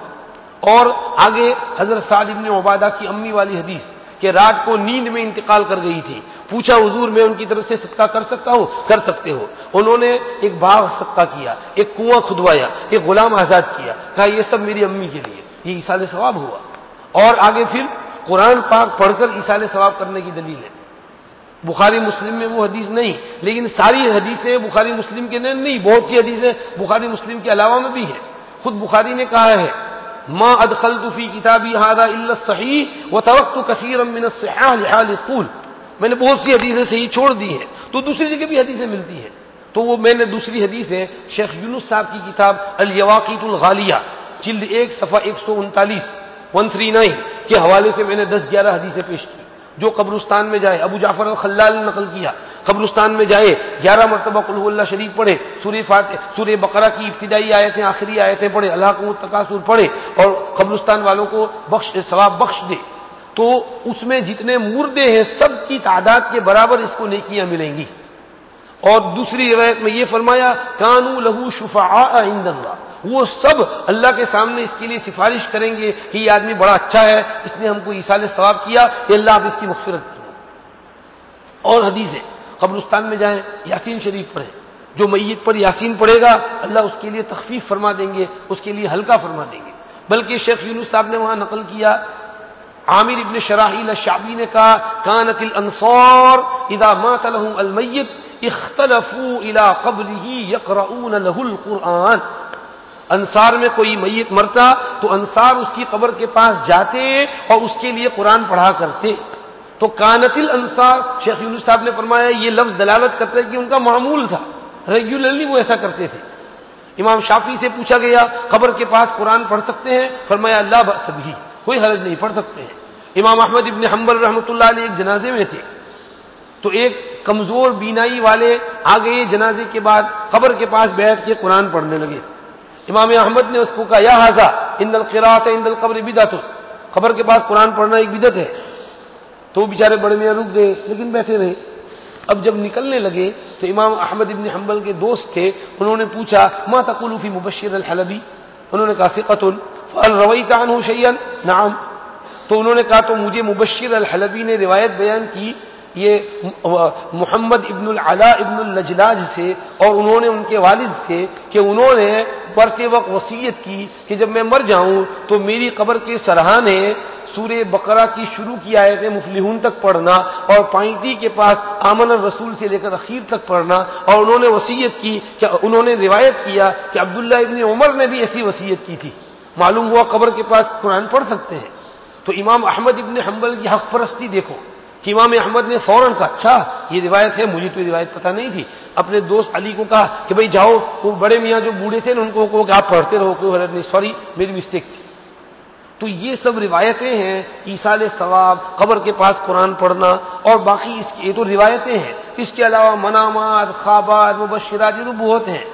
اور آگے حضرت سعد ابن عبادہ کی امی والی حدیث۔ کہ رات کو نیند میں انتقال کر گئی تھی۔ پوچھا، حضور، میں ان کی طرف سے صدقہ کر سکتا ہوں؟ کر سکتے ہو۔ انہوں نے ایک باغ صدقہ کیا، ایک کنواں کھدوایا، ایک غلام آزاد کیا، کہا، یہ سب میری امی کے لیے۔ یہ عیسال ثواب ہوا۔ اور آگے پھر قرآن پاک پڑھ کر عیسال ثواب کرنے کی دلیل ہے۔ بخاری مسلم میں وہ حدیث نہیں، لیکن ساری حدیثیں بخاری مسلم کے نہیں، بہت سی حدیثیں بخاری مسلم کے علاوہ میں بھی ہیں۔ خود بخاری نے کہا ہے ما ادخلت في کتابی هذا الا الصحيح وتركت كثيرا من الصحاح لحال الطول. میں نے بہت سی حدیثیں صحیح چھوڑ دی ہیں، تو دوسری جگہ بھی حدیثیں ملتی ہیں۔ تو وہ میں نے دوسری حدیث ہے، شیخ یونس صاحب کی کتاب الیواقیت الغالیہ، جلد ایک، صفحہ ایک سو انتالیس ون تھری نائن کے حوالے سے میں نے دس گیارہ حدیثیں پیش کی۔ جو قبرستان میں جائے۔ ابو جعفر الخلال نے نقل کیا۔ قبرستان میں جائے۔ گیارہ مرتبہ قلح اللہ شریف پڑھے۔ سورہ فاتح سورہ بقرہ کی ابتدائی آیتیں، آخری آیتیں پڑھے۔ اللہ کو تقاصر پڑھے اور قبرستان والوں کو بخش ثواب بخش دے۔ تو اس میں جتنے مردے ہیں، سب کی تعداد کے برابر اس کو نیکیاں ملیں گی۔ اور دوسری روایت میں یہ فرمایا، کانو لہو شفا عند اللہ۔ وہ سب اللہ کے سامنے اس کے لیے سفارش کریں گے کہ یہ آدمی بڑا اچھا ہے، اس نے ہم کو عیسال ثواب کیا کہ اللہ آپ اس کی مغفرت کرو اور حدیث ہے قبرستان میں جائیں، یاسین شریف پڑھیں۔ جو میت پر یاسین پڑھے گا، اللہ اس کے لیے تخفیف فرما دیں گے، اس کے لیے ہلکا فرما دیں گے۔ بلکہ شیخ یونس صاحب نے وہاں نقل کیا، عامر ابن شراحیل الشعبی نے کہا، کانت الانصار اذا مات لهم المیت اختلفوا الى قبره يقرؤون له القرآن. انصار میں کوئی میت مرتا تو انصار اس کی قبر کے پاس جاتے اور اس کے لیے قرآن پڑھا کرتے۔ تو کانت الانصار، شیخ یونس صاحب نے فرمایا، یہ لفظ دلالت کرتے کہ ان کا معمول تھا۔ ریگولرلی وہ ایسا کرتے تھے۔ امام شافی سے پوچھا گیا، قبر کے پاس قرآن پڑھ سکتے ہیں؟ فرمایا اللہ بس بھی کوئی حرج نہیں، پڑھ سکتے ہیں۔ امام احمد ابن حنبل رحمۃ اللہ علیہ ایک جنازے میں تھے۔ تو ایک کمزور بینائی والے آ گئے جنازے کے بعد قبر کے پاس بیٹھ کے قرآن پڑھنے لگے۔ امام احمد نے اس کو کہا، یا حاضا ان القراط ان القبر بدعت. قبر کے پاس قرآن پڑھنا ایک بدت ہے۔ تو وہ بیچارے بڑے میاں رک گئے، لیکن بیٹھے رہے۔ اب جب نکلنے لگے، تو امام احمد ابن حنبل کے دوست تھے، انہوں نے پوچھا، ما تقول فی مبشر الحلبی؟ انہوں نے کہا ثقت رویت عنہ شیئا؟ نعم. تو انہوں نے کہا، تو مجھے مبشر الحلبی نے روایت بیان کی یہ محمد ابن العلاء ابن النجلاج سے اور انہوں نے ان کے والد سے کہ انہوں نے برتے وقت وسیعت کی کہ جب میں مر جاؤں تو میری قبر کے سرحانے سورہ بقرہ کی شروع کی آئے مفلحون تک پڑھنا اور پائنتی کے پاس آمن الرسول سے لے کر اخیر تک پڑھنا اور انہوں نے وسیعت کی کہ انہوں نے روایت کیا کہ عبداللہ ابن عمر نے بھی ایسی وسیعت کی تھی۔ معلوم ہوا قبر کے پاس قرآن پڑھ سکتے ہیں۔ تو امام احمد ابن حنبل کی حق پرستی دیکھو۔ کہ امام احمد نے فوراً کہا اچھا یہ روایت ہے، مجھے تو یہ روایت پتہ نہیں تھی۔ اپنے دوست علی کو کہا کہ بھائی جاؤ، وہ بڑے میاں جو بوڑھے تھے ان کو کہ آپ پڑھتے رہو، کوئی غلط نہیں، سوری، میری مسٹیک تھی۔ تو یہ سب روایتیں ہیں عیسال ثواب قبر کے پاس قرآن پڑھنا، اور باقی اس کی یہ تو روایتیں ہیں۔ اس کے علاوہ منامات، خوابات، مبشرات، یہ تو بہت ہیں۔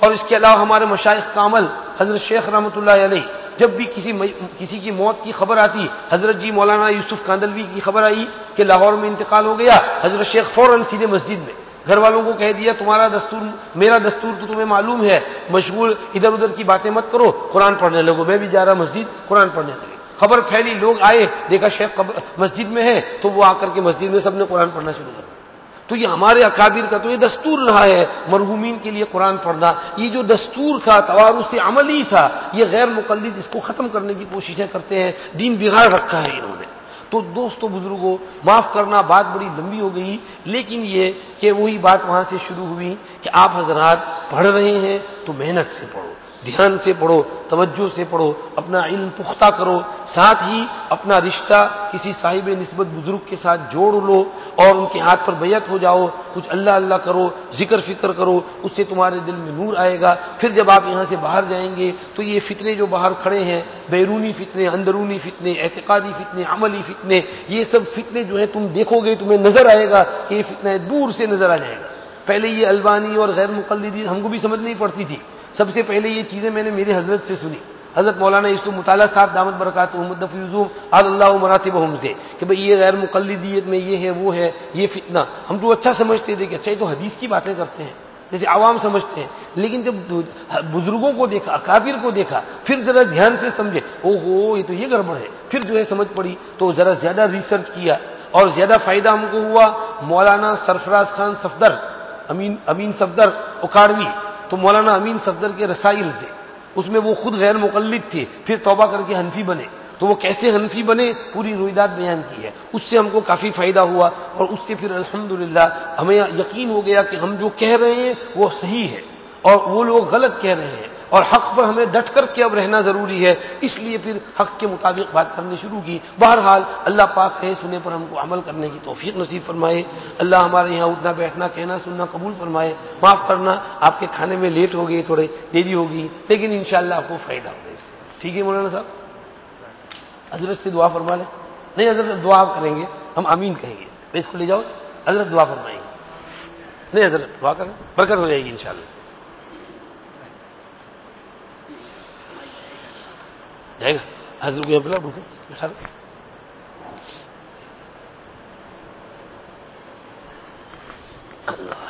اور اس کے علاوہ ہمارے مشائق کامل حضرت شیخ رحمۃ اللہ علیہ، جب بھی کسی کسی کی موت کی خبر آتی، حضرت جی مولانا یوسف کاندلوی کی خبر آئی کہ لاہور میں انتقال ہو گیا، حضرت شیخ فوراً سیدھے مسجد میں، گھر والوں کو کہہ دیا، تمہارا دستور، میرا دستور تو تمہیں معلوم ہے، مشغول ادھر ادھر کی باتیں مت کرو، قرآن پڑھنے لگو، میں بھی جا رہا مسجد، قرآن پڑھنے لگے۔ خبر پھیلی، لوگ آئے، دیکھا شیخ مسجد میں ہے، تو وہ آ کر کے مسجد میں سب نے قرآن پڑھنا شروع کر تو یہ ہمارے اکابر کا تو یہ دستور رہا ہے، مرحومین کے لیے قرآن پڑھنا۔ یہ جو دستور تھا توار سے عملی تھا، یہ غیر مقلد اس کو ختم کرنے کی کوششیں کرتے ہیں، دین بگاڑ رکھا ہے انہوں نے۔ تو دوستو بزرگوں معاف کرنا بات بڑی لمبی ہو گئی، لیکن یہ کہ وہی بات وہاں سے شروع ہوئی کہ آپ حضرات پڑھ رہے ہیں تو محنت سے پڑھو۔ دھیان سے پڑھو، توجہ سے پڑھو، اپنا علم پختہ کرو، ساتھ ہی اپنا رشتہ کسی صاحب نسبت بزرگ کے ساتھ جوڑ لو اور ان کے ہاتھ پر بیعت ہو جاؤ، کچھ اللہ اللہ کرو، ذکر فکر کرو، اس سے تمہارے دل میں نور آئے گا۔ پھر جب آپ یہاں سے باہر جائیں گے تو یہ فتنے جو باہر کھڑے ہیں، بیرونی فتنے، اندرونی فتنے، اعتقادی فتنے، عملی فتنے، یہ سب فتنے جو ہیں تم دیکھو گے، تمہیں نظر آئے گا کہ یہ فتنہ دور سے نظر آ جائے گا۔ پہلے یہ البانی اور غیر مقلدی ہم کو بھی سمجھ نہیں پڑتی تھی۔ سب سے پہلے یہ چیزیں میں نے میری حضرت سے سنی۔ حضرت مولانا اس مطالعہ صاحب، دامت برکات، محمد اللہ مراتب ہم سے کہ بھئی یہ غیر مقلدیت میں یہ ہے، وہ ہے، یہ فتنہ۔ ہم تو اچھا سمجھتے تھے کہ اچھا یہ تو حدیث کی باتیں کرتے ہیں، جیسے عوام سمجھتے ہیں۔ لیکن جب بزرگوں کو دیکھا، اکابر کو دیکھا، پھر ذرا دھیان سے سمجھے او ہو یہ تو یہ گڑبڑ ہے۔ پھر جو ہے سمجھ پڑی تو ذرا زیادہ ریسرچ کیا اور زیادہ فائدہ ہم کو ہوا مولانا سرفراز خان صفدر، امین امین صفدر اکاڑوی۔ تو مولانا امین صفدر کے رسائل سے۔ اس میں وہ خود غیر مقلد تھے، پھر توبہ کر کے حنفی بنے۔ تو وہ کیسے حنفی بنے؟ پوری رویدات بیان کی ہے۔ اس سے ہم کو کافی فائدہ ہوا اور اس سے پھر الحمدللہ ہمیں یقین ہو گیا کہ ہم جو کہہ رہے ہیں وہ صحیح ہے اور وہ لوگ غلط کہہ رہے ہیں۔ اور حق پر ہمیں ڈٹ کر کے اب رہنا ضروری ہے، اس لیے پھر حق کے مطابق بات کرنی شروع کی۔ بہرحال، اللہ پاک کہے سنے پر ہم کو عمل کرنے کی توفیق نصیب فرمائے۔ اللہ ہمارے یہاں اٹھنا، بیٹھنا، کہنا، سننا قبول فرمائے۔ معاف کرنا، آپ کے کھانے میں لیٹ ہو گئی تھوڑے دیری ہوگی لیکن انشاءاللہ آپ کو فائدہ ہوگا اس سے۔ ٹھیک ہے مولانا صاحب؟ حضرت سے دعا فرما لیں۔ نہیں، حضرت دعا کریں گے، ہم امین کہیں گے۔ اس کو لے جاؤ، حضرت دعا فرمائیں گے۔ نہیں، حضرت دعا کریں، برکت ہو جائے گی انشاءاللہ۔ جائے گا۔ حضرت کو بلا بٹھا اللہ۔